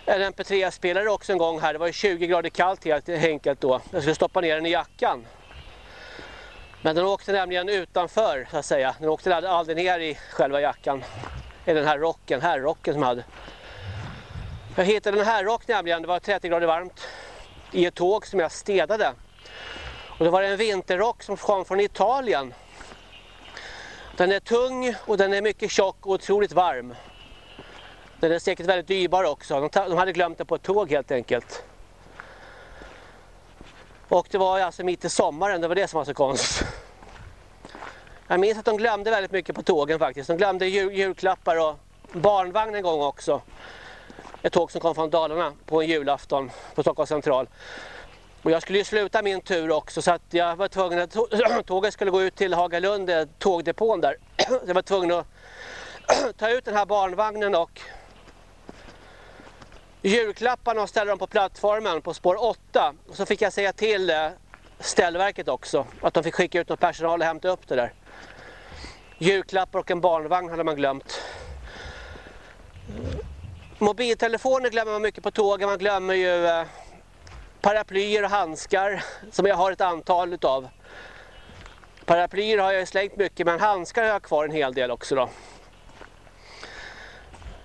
en MP3-spelare också en gång här. Det var ju 20 grader kallt helt enkelt då. Jag skulle stoppa ner den i jackan. Men den åkte nämligen utanför så att säga. Den åkte aldrig ner i själva jackan. I den här rocken, här rocken som jag hade. Jag hittade en härrock nämligen, det var 30 grader varmt. I ett tåg som jag städade. Och då var det en vinterrock som kom från Italien. Den är tung och den är mycket tjock och otroligt varm. Den är säkert väldigt dyrbar också. De hade glömt den på ett tåg helt enkelt. Och det var alltså mitt i sommaren, det var det som var så konstigt. Jag minns att de glömde väldigt mycket på tågen faktiskt. De glömde jul julklappar och barnvagn en gång också. Ett tåg som kom från Dalarna på en julafton på Stockholms central. Och jag skulle ju sluta min tur också så att jag var tvungen att tåget skulle gå ut till Hagalund, eh, tågdepån där. Jag var tvungen att ta ut den här barnvagnen och julklapparna och ställa dem på plattformen på spår 8. Och så fick jag säga till eh, ställverket också att de fick skicka ut någon personal och hämta upp det där. Julklappar och en barnvagn hade man glömt. Mobiltelefoner glömmer man mycket på tågen. Man glömmer ju eh, paraplyer och handskar som jag har ett antal utav. Paraplyer har jag slängt mycket men handskar har jag kvar en hel del också då.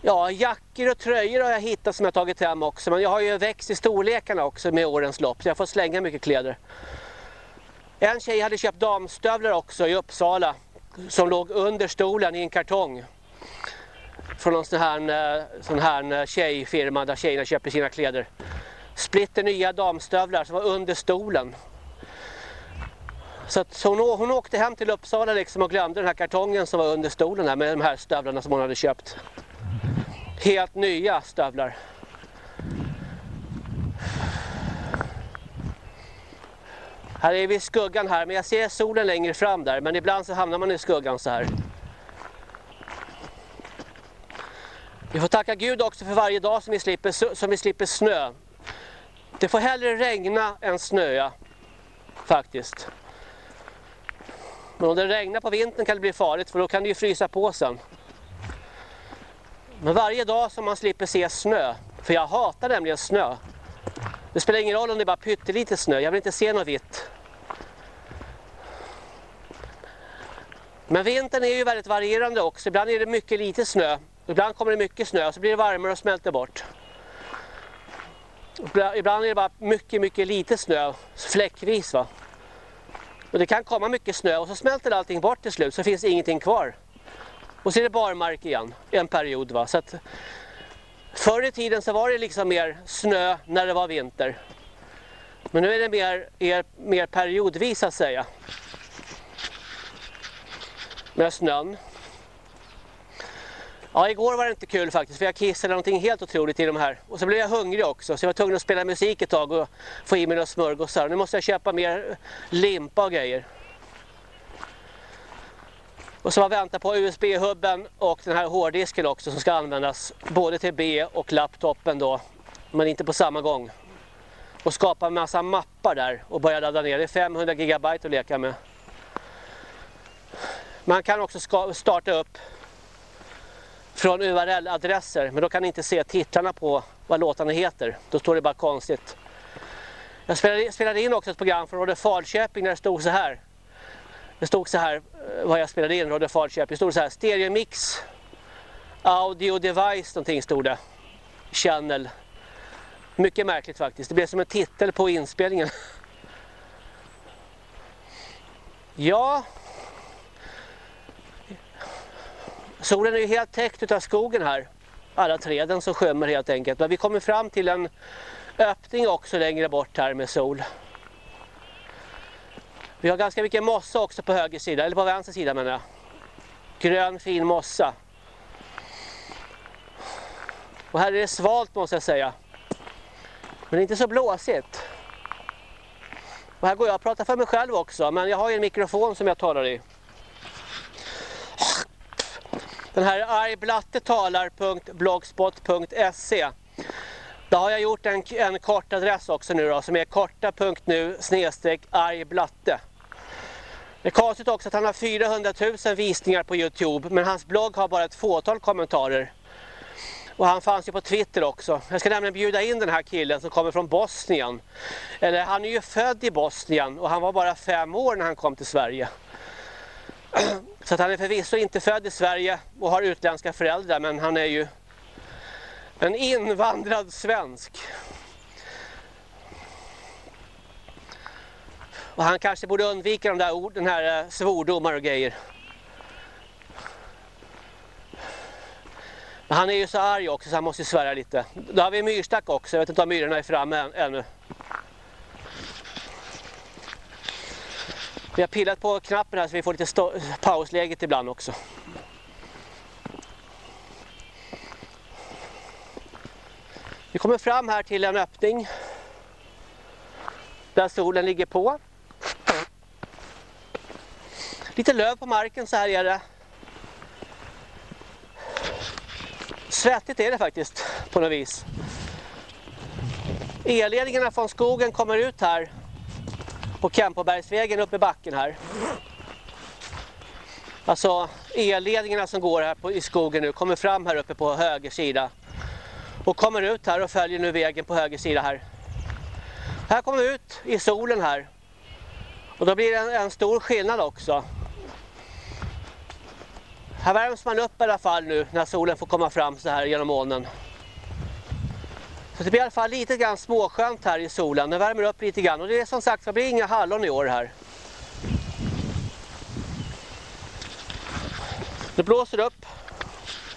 Ja, jackor och tröjor har jag hittat som jag tagit hem också. Men jag har ju växt i storlekarna också med årens lopp. Så jag får slänga mycket kläder. En tjej hade köpt damstövlar också i Uppsala. Som låg under stolen i en kartong. Från någon sån här, eh, sån här eh, tjejfirma där tjejerna köper sina kläder. Splitter nya damstövlar som var under stolen. Så, så hon, hon åkte hem till Uppsala liksom och glömde den här kartongen som var under stolen där med de här stövlarna som hon hade köpt helt nya stövlar. Här är vi i skuggan här, men jag ser solen längre fram där. Men ibland så hamnar man i skuggan så här. Vi får tacka Gud också för varje dag som vi slipper, som vi slipper snö. Det får hellre regna än snöa, faktiskt. Men om det regnar på vintern kan det bli farligt för då kan det ju frysa på sen. Men varje dag som man slipper se snö, för jag hatar nämligen snö. Det spelar ingen roll om det är bara pyttelite snö, jag vill inte se något vitt. Men vintern är ju väldigt varierande också, ibland är det mycket lite snö. Ibland kommer det mycket snö och så blir det varmare och smälter bort. Ibland är det bara mycket, mycket lite snö, fläckvis va. Och det kan komma mycket snö och så smälter allting bort till slut så finns ingenting kvar. Och så är det barmark igen, en period va. Så att, förr i tiden så var det liksom mer snö när det var vinter. Men nu är det mer, er, mer periodvis att säga. Med snön. Ja, igår var det inte kul faktiskt för jag kissade någonting helt otroligt i de här. Och så blev jag hungrig också så jag var tvungen att spela musik ett tag och få i mig några smörgåsar. Nu måste jag köpa mer limpa och grejer. Och så har väntar på USB-hubben och den här hårddisken också som ska användas både till B och laptopen då. Men inte på samma gång. Och skapa en massa mappar där och börja ladda ner. Det är 500 gigabyte att leka med. Man kan också starta upp från URL-adresser men då kan ni inte se titlarna på vad låtarna heter. Då står det bara konstigt. Jag spelade in också ett program från Råde Falköping där det stod så här. Det stod så här, eh, vad jag spelade in, Radio Falköping. Det stod så här, Stereomix. Audio Device, någonting stod det. Channel. Mycket märkligt faktiskt. Det blev som en titel på inspelningen. Ja. Solen är ju helt täckt av skogen här. Alla träden som skymmer helt enkelt. Men vi kommer fram till en öppning också längre bort här med sol. Vi har ganska mycket mossa också på höger sida, eller på vänster sida menar jag. Grön fin mossa. Och här är det svalt måste jag säga. Men inte så blåsigt. Och här går jag och pratar för mig själv också, men jag har ju en mikrofon som jag talar i. Den här argblattetalar.blogspot.se Där har jag gjort en, en kort adress också nu då som är korta.nu snedstreck argblatte. Det är konstigt också att han har 400 000 visningar på Youtube men hans blogg har bara ett fåtal kommentarer. Och han fanns ju på Twitter också. Jag ska nämligen bjuda in den här killen som kommer från Bosnien. Eller han är ju född i Bosnien och han var bara fem år när han kom till Sverige. Så att han är förvisso inte född i Sverige och har utländska föräldrar men han är ju en invandrad svensk. Och han kanske borde undvika de där orden, här eh, svordomar och grejer. Men han är ju så arg också så han måste svära lite. Då har vi myrstack också, jag vet inte om myrorna är framme än, ännu. Vi har pillat på knappen här så vi får lite pausläget ibland också. Vi kommer fram här till en öppning där solen ligger på. Lite löv på marken så här är det. Svettigt är det faktiskt på något vis. Elledningarna från skogen kommer ut här på Kempobergsvägen uppe i backen här. Alltså elledningarna som går här på, i skogen nu kommer fram här uppe på höger sida. Och kommer ut här och följer nu vägen på höger sida här. Här kommer vi ut i solen här. Och då blir det en, en stor skillnad också. Här värms man upp i alla fall nu när solen får komma fram så här genom molnen. Så det blir i alla fall lite grann småskönt här i solen. Den värmer upp lite grann och det är som sagt det blir inga hallon i år här. Det blåser upp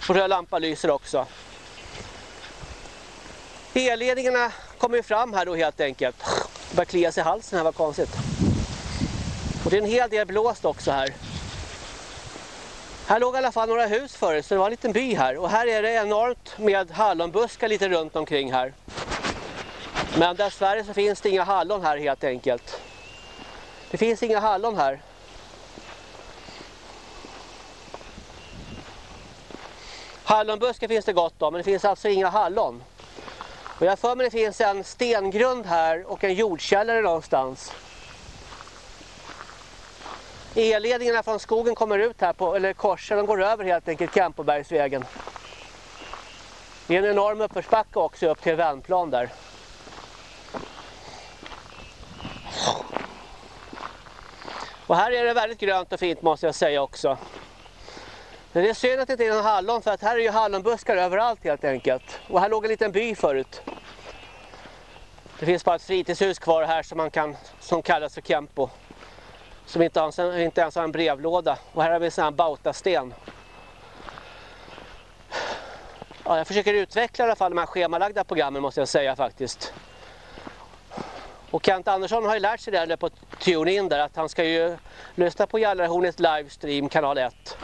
och röd lampa lyser också. Elledningarna kommer fram här då helt enkelt. Det börjar klia sig i halsen här, vad konstigt. Och det är en hel del blåst också här. Här låg i alla fall några hus förut så det var en liten by här. Och här är det enormt med hallonbuskar lite runt omkring här. Men dessvärre så finns det inga hallon här helt enkelt. Det finns inga hallon här. Hallonbuskar finns det gott om men det finns alltså inga hallon. Och jag för mig det finns en stengrund här och en jordkällare någonstans. Elledningarna från skogen kommer ut här på, eller korsar, de går över helt enkelt Kempobergsvägen. Det är en enorm uppförsbacke också upp till Vändplan där. Och här är det väldigt grönt och fint måste jag säga också. Men det är synd att det inte är någon hallon för att här är ju hallonbuskar överallt helt enkelt. Och här låg en liten by förut. Det finns bara ett fritidshus kvar här som man kan som kallas för Kempo. Som inte, ens, inte ens har en brevlåda. Och här har vi en sån här bautasten. Ja, jag försöker utveckla i alla fall de här schemalagda programmen måste jag säga faktiskt. Och Kent Andersson har ju lärt sig det på TuneIn där att han ska ju lyssna på Jallarhornets livestream kanal 1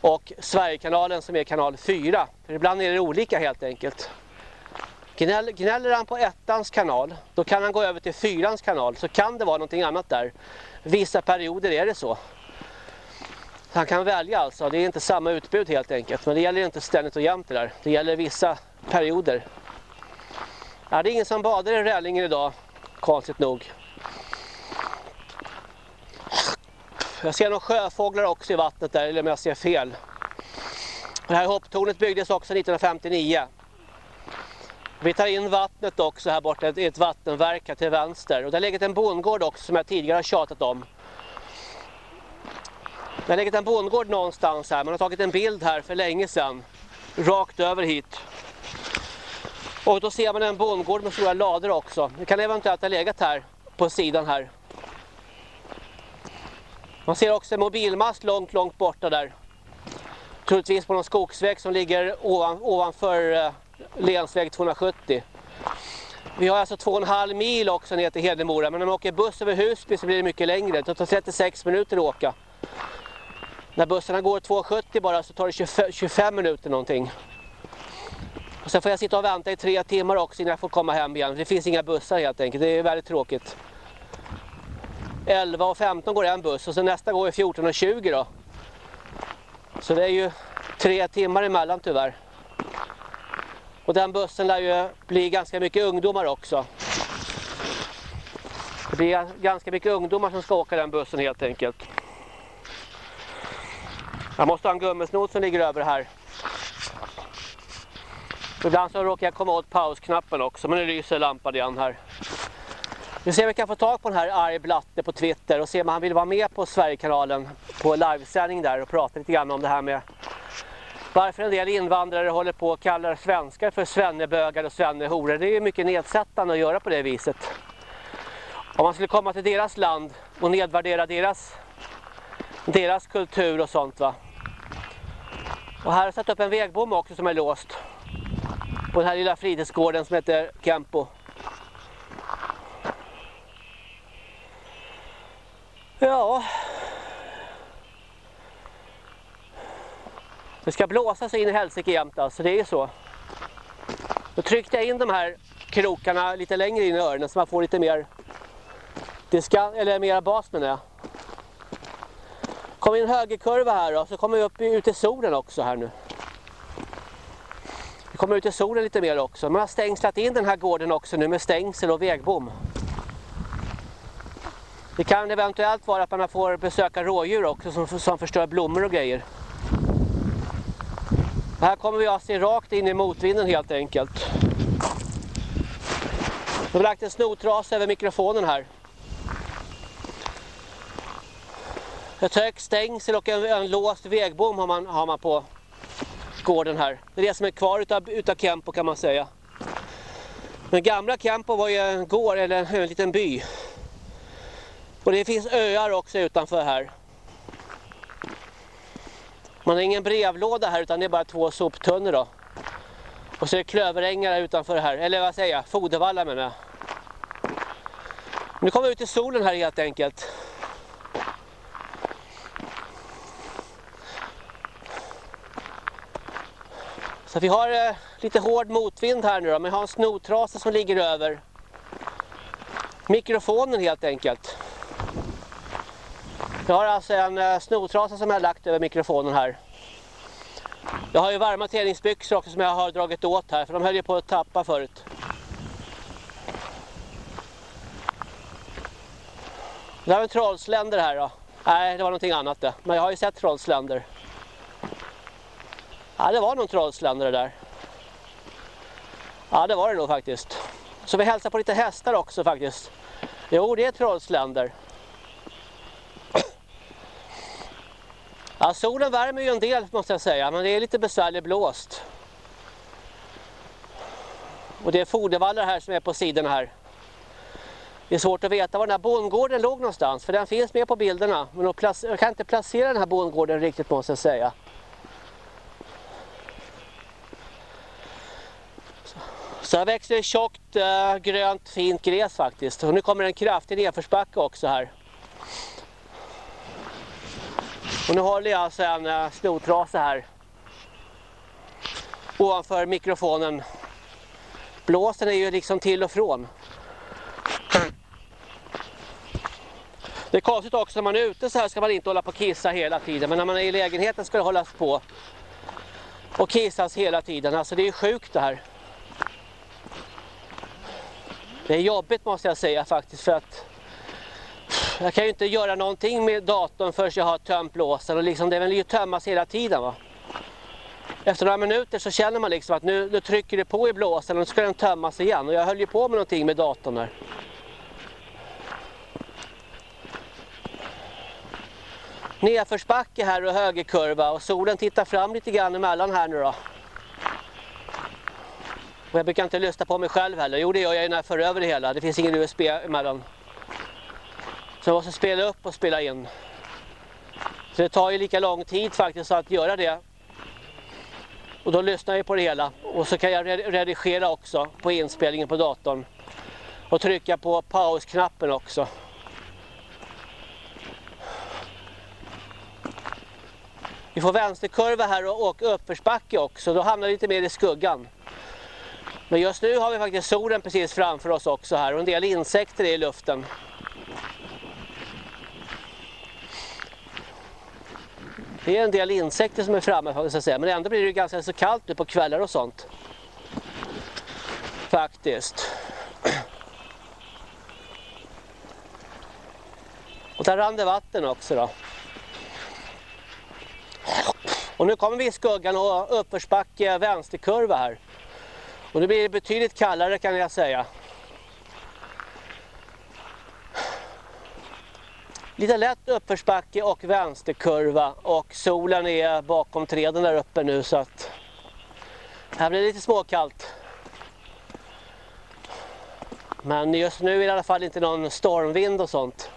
och Sverigekanalen som är kanal 4. För ibland är det olika helt enkelt. Gnäll, gnäller han på ettans kanal, då kan han gå över till fyrans kanal. Så kan det vara någonting annat där. Vissa perioder är det så. Han kan välja alltså, det är inte samma utbud helt enkelt. Men det gäller inte ständigt och jämt det där. Det gäller vissa perioder. Ja, det är ingen som badar i Rälingen idag, konstigt nog. Jag ser några sjöfåglar också i vattnet där, eller om jag ser fel. Det här hopptornet byggdes också 1959. Vi tar in vattnet också här borta, i ett vattenverk här till vänster. Och det har legat en bondgård också som jag tidigare har tjatat om. Det har legat en bondgård någonstans här, man har tagit en bild här för länge sedan. Rakt över hit. Och då ser man en bondgård med stora lador också. Det kan eventuellt ha legat här på sidan här. Man ser också en mobilmast långt, långt borta där. Troligtvis på någon skogsväg som ligger ovan, ovanför eh, länsväg 270. Vi har alltså 2,5 mil också ner till Hedemora. Men om man åker buss över Husby så blir det mycket längre. Det tar 36 minuter att åka. När bussarna går 2,70 bara så tar det 25, minuter någonting. Och sen får jag sitta och vänta i tre timmar också innan jag får komma hem igen. Det finns inga bussar helt enkelt. Det är väldigt tråkigt. 11 och 15 går en buss och sen nästa går är 14 och 20 då. Så det är ju tre timmar emellan tyvärr. Och den bussen lär ju bli ganska mycket ungdomar också. Det blir ganska mycket ungdomar som ska åka den bussen helt enkelt. Jag måste ha en gummisnod som ligger över här. Ibland så råkar jag komma åt pausknappen också, men nu lyser lampan igen här. Vi ser om vi kan få tag på den här Arg Blatte på Twitter och se om han vill vara med på Sverigekanalen på livesändning där och prata lite grann om det här med varför en del invandrare håller på att kalla svenskar för svennebögar och svennehoror. Det är mycket nedsättande att göra på det viset. Om man skulle komma till deras land och nedvärdera deras, deras kultur och sånt va. Och här har jag satt upp en vägbom också som är låst. På den här lilla fritidsgården som heter Kempo. Ja. Det ska blåsa sig in i helsike jämt alltså, det är ju så. Då tryckte jag in de här krokarna lite längre in i öronen så man får lite mer diska, eller mer bas menar jag. Kommer in högerkurva här då, så kommer vi upp ut i solen också här nu. Vi kommer ut i solen lite mer också. Man har stängslat in den här gården också nu med stängsel och vägbom. Det kan eventuellt vara att man får besöka rådjur också som, som förstör blommor och grejer. Här kommer vi se rakt in i motvinden helt enkelt. Vi har lagt en snotras över mikrofonen här. Ett högt stängsel och en, en låst vägbom har man, har man på gården här. Det är det som är kvar utav, utav Kempo kan man säga. Den gamla Kempo var ju en gård eller en, en liten by. Och det finns öar också utanför här. Man har ingen brevlåda här utan det är bara två soptunnor då. Och så är det klöverängar utanför här. Eller vad säger jag? Fodervallar menar jag. Nu kommer vi ut i solen här helt enkelt. Så vi har eh, lite hård motvind här nu då. Men jag har en snotrasa som ligger över mikrofonen helt enkelt. Jag har alltså en eh, snortrasa snotrasa som jag har lagt över mikrofonen här. Jag har ju varma träningsbyxor också som jag har dragit åt här för de höll ju på att tappa förut. Det här är en trollsländer här då. Nej, det var någonting annat det. Men jag har ju sett trollsländer. Ja, det var någon trollsländer där. Ja, det var det nog faktiskt. Så vi hälsar på lite hästar också faktiskt. Jo, det är trollsländer. Ja, solen värmer ju en del måste jag säga, men det är lite besvärligt blåst. Och det är fodervallar här som är på sidorna här. Det är svårt att veta var den här bondgården låg någonstans, för den finns med på bilderna. Men jag kan inte placera den här bondgården riktigt måste jag säga. Så här växer det tjockt, eh, grönt, fint gräs faktiskt. Och nu kommer en kraftig nedförsbacke också här. Och nu håller jag alltså en eh, snotrasa här ovanför mikrofonen. Blåsen är ju liksom till och från. Det är konstigt också när man är ute så här ska man inte hålla på och kissa hela tiden. Men när man är i lägenheten ska det hållas på och kissas hela tiden. Alltså det är sjukt det här. Det är jobbigt måste jag säga faktiskt för att jag kan ju inte göra någonting med datorn förrän jag har tömt låsen och liksom, det vill ju tömmas hela tiden va. Efter några minuter så känner man liksom att nu, nu trycker det på i blåsen och nu ska den tömmas igen och jag höll ju på med någonting med datorn där. Nedförsbacke här och högerkurva och solen tittar fram lite grann emellan här nu då. Och jag brukar inte lyssna på mig själv heller. Jo det gör jag när jag för över det hela. Det finns ingen USB emellan. Så jag måste spela upp och spela in. Så det tar ju lika lång tid faktiskt att göra det. Och då lyssnar jag på det hela. Och så kan jag redigera också på inspelningen på datorn. Och trycka på pausknappen också. Vi får vänsterkurva här och åka uppförsbacke också. Då hamnar vi lite mer i skuggan. Men just nu har vi faktiskt solen precis framför oss också här. Och en del insekter är i luften. Det är en del insekter som är framme så att säga. Men ändå blir det ganska så kallt nu på kvällar och sånt. Faktiskt. Och där rann det vatten också då. Och nu kommer vi i skuggan och uppförsbacke vänsterkurva här. Och nu blir det betydligt kallare kan jag säga. Lite lätt uppförsbacke och vänsterkurva och solen är bakom träden där uppe nu så att här blir det lite småkallt. Men just nu är det i alla fall inte någon stormvind och sånt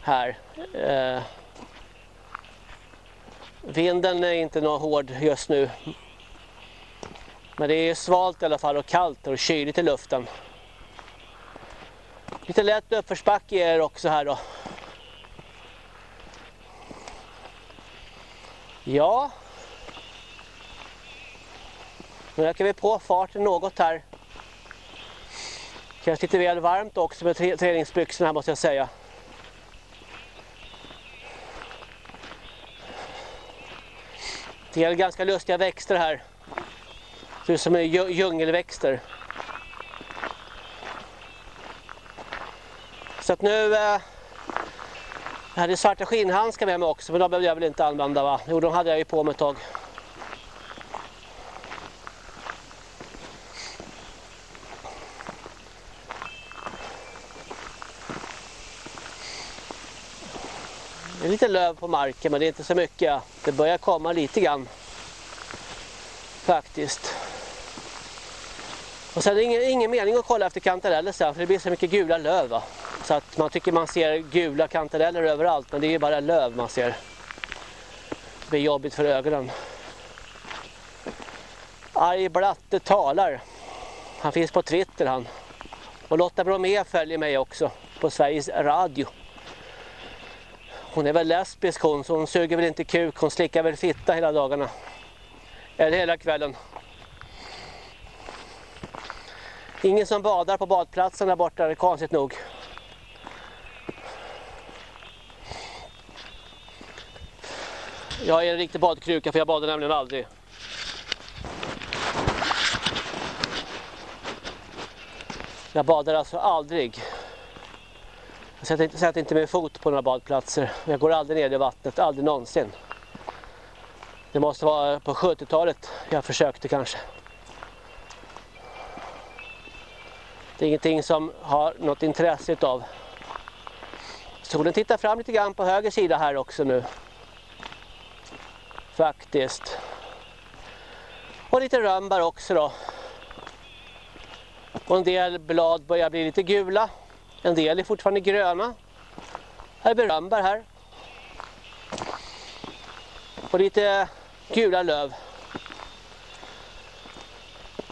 här. Eh, vinden är inte någon hård just nu. Men det är svalt i alla fall och kallt och kyligt i luften. Lite lätt uppförsbacke är det också här då. Ja. Nu ökar vi på farten något här. Känns lite väl varmt också med träningsbyxorna här måste jag säga. Det är ganska lustiga växter här. Det ser ut som djungelväxter. Så att nu... Eh, jag hade svarta skinnhandskar med mig också, men de behövde jag väl inte använda va? Jo, de hade jag ju på mig ett tag. Det är lite löv på marken men det är inte så mycket. Det börjar komma lite grann. Faktiskt. Och sen är det ingen, ingen mening att kolla efter kantareller sen för det blir så mycket gula löv va? Så att man tycker man ser gula kantareller överallt men det är ju bara löv man ser. Det blir jobbigt för ögonen. Arg Blatte talar. Han finns på Twitter han. Och Lotta Bromé följer mig också på Sveriges Radio. Hon är väl lesbisk hon, så hon suger väl inte kuk, hon slickar väl fitta hela dagarna. Eller hela kvällen. Ingen som badar på badplatsen där borta, det är konstigt nog. Jag är en riktig badkruka för jag badar nämligen aldrig. Jag badar alltså aldrig. Jag sätter inte, sätter inte min fot på några badplatser. Jag går aldrig ner i vattnet, aldrig någonsin. Det måste vara på 70-talet jag försökte kanske. Det är ingenting som har något intresse av. Solen tittar fram lite grann på höger sida här också nu. Faktiskt. Och lite rönnbär också då. Och en del blad börjar bli lite gula. En del är fortfarande gröna. Här är rönnbär. här. Och lite gula löv.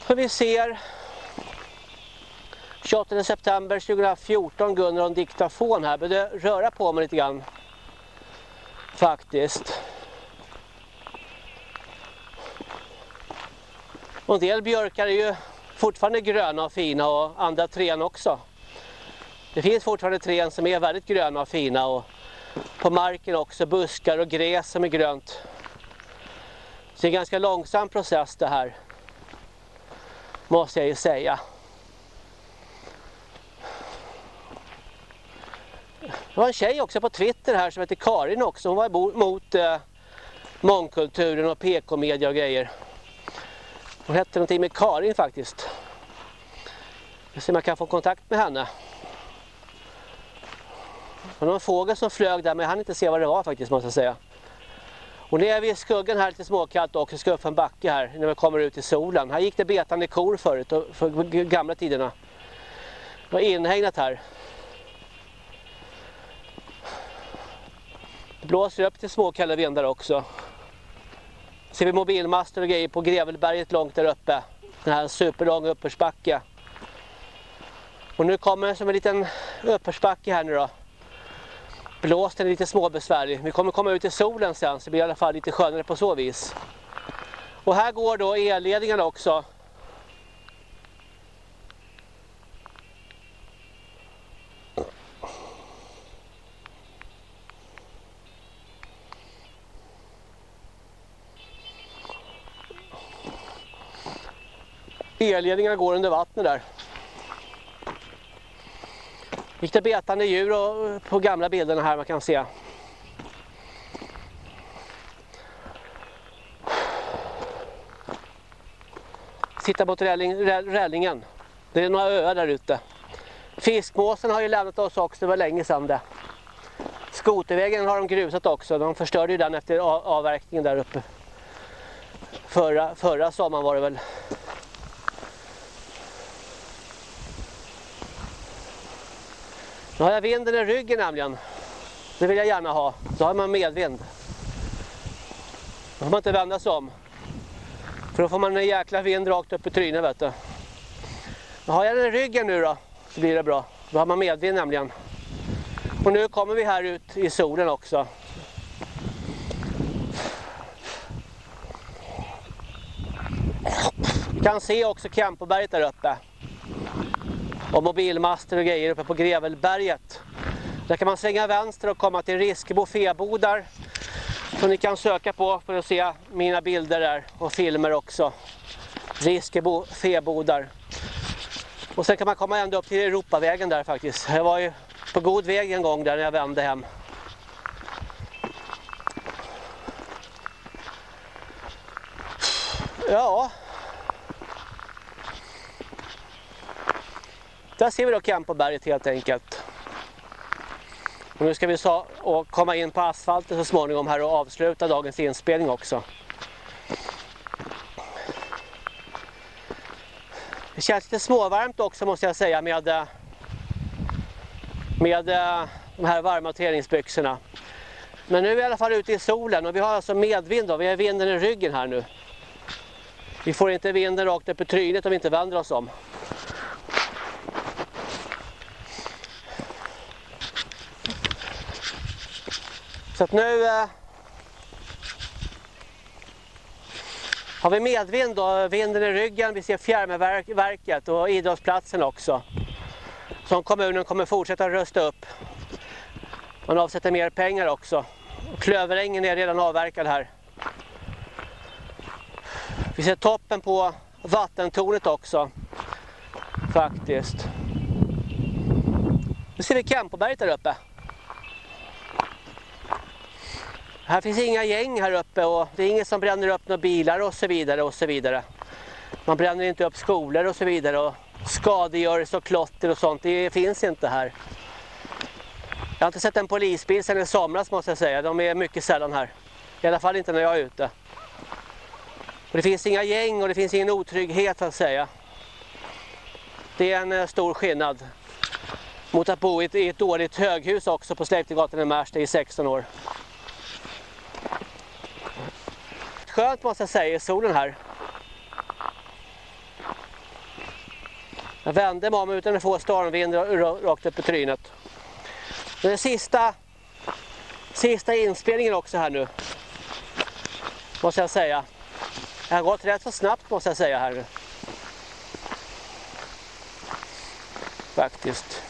Och vi ser 28 september 2014 Gunnar en diktafon här. Började röra på mig lite grann. Faktiskt. Och en del björkar är ju fortfarande gröna och fina och andra trän också. Det finns fortfarande trän som är väldigt gröna och fina och på marken också buskar och gräs som är grönt. Så det är en ganska långsam process det här. Måste jag ju säga. Det var en tjej också på Twitter här som heter Karin också. Hon var emot eh, mångkulturen och PK-media och grejer. Hon hette någonting med Karin faktiskt. Jag ser om jag kan få kontakt med henne. Det var en fågel som flög där men jag hann inte se vad det var faktiskt måste jag säga. Och nu är vi i skuggan här lite småkallt också, ska upp för en backe här när vi kommer ut i solen. Här gick det betande kor förut, för gamla tiderna. Det var inhägnat här. Det blåser upp till småkalla vindar också. Ser vi mobilmaster och grejer på Grevelberget långt där uppe. Den här superlånga uppförsbacke. Och nu kommer det som en liten uppförsbacke här nu då. Blåsten är lite småbesvärlig. Vi kommer komma ut i solen sen så det blir i alla fall lite skönare på så vis. Och här går då elledningarna också. Elledningar går under vattnet där. Lite betande djur på gamla bilderna här man kan se. Sitta mot rällingen. Det är några öar där ute. Fiskmåsen har ju lämnat oss också, det var länge sedan det. Skotervägen har de grusat också, de förstörde ju den efter avverkningen där uppe. Förra, förra sommaren var det väl. Nu har jag vinden i ryggen nämligen. Det vill jag gärna ha. Då har man medvind. Då får man inte vända sig om. För då får man en jäkla vind rakt upp i trynet vet du. Men har jag den i ryggen nu då. Så blir det bra. Då har man medvind nämligen. Och nu kommer vi här ut i solen också. Vi kan se också Kempoberget där uppe. Och mobilmaster och grejer uppe på Grevelberget. Där kan man svänga vänster och komma till Riskebo febodar. Som ni kan söka på för att se mina bilder där och filmer också. Riskebo febodar. Och sen kan man komma ända upp till Europavägen där faktiskt. Jag var ju på god väg en gång där när jag vände hem. Ja. Där ser vi då Kempoberget helt enkelt. Och nu ska vi så, och komma in på asfalten så småningom här och avsluta dagens inspelning också. Det känns lite småvarmt också måste jag säga med, med eh, de här varma träningsbyxorna. Men nu är vi i alla fall ute i solen och vi har alltså medvind då. Vi har vinden i ryggen här nu. Vi får inte vinden rakt upp i trynet om vi inte vänder oss om. Så att nu eh, har vi medvind då, vinden i ryggen, vi ser fjärrvärmeverket och idrottsplatsen också. Som kommunen kommer fortsätta rösta upp. Man avsätter mer pengar också. Klöverängen är redan avverkad här. Vi ser toppen på vattentornet också. Faktiskt. Nu ser vi Kempoberget där uppe. Här finns inga gäng här uppe och det är ingen som bränner upp några bilar och så vidare och så vidare. Man bränner inte upp skolor och så vidare och skadegörelse och klotter och sånt, det finns inte här. Jag har inte sett en polisbil sedan i somras måste jag säga, de är mycket sällan här. I alla fall inte när jag är ute. Och det finns inga gäng och det finns ingen otrygghet att säga. Det är en eh, stor skillnad mot att bo i ett, i ett dåligt höghus också på Släktegatan i Märsta i 16 år skönt måste jag säga i solen här. Jag vände mig om utan att få stormvind rakt upp i trynet. Den sista, sista inspelningen också här nu. Måste jag säga. Det har gått rätt så snabbt måste jag säga här nu. Faktiskt.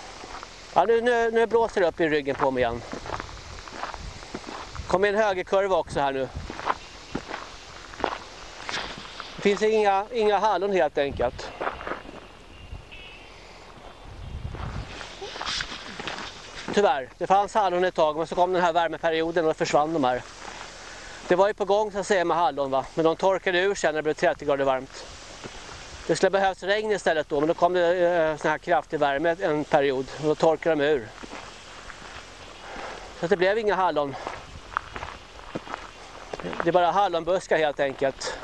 Ja, nu, nu, nu blåser det upp i ryggen på mig igen. Kommer en högerkurva också här nu. Det finns inga, inga hallon helt enkelt. Tyvärr, det fanns hallon ett tag men så kom den här värmeperioden och försvann de här. Det var ju på gång så att säga med hallon va, men de torkade ur sen när det blev 30 grader varmt. Det skulle behövas regn istället då, men då kom det eh, sån här kraftig värme en period och då torkade de ur. Så det blev inga hallon. Det är bara hallonbuskar helt enkelt.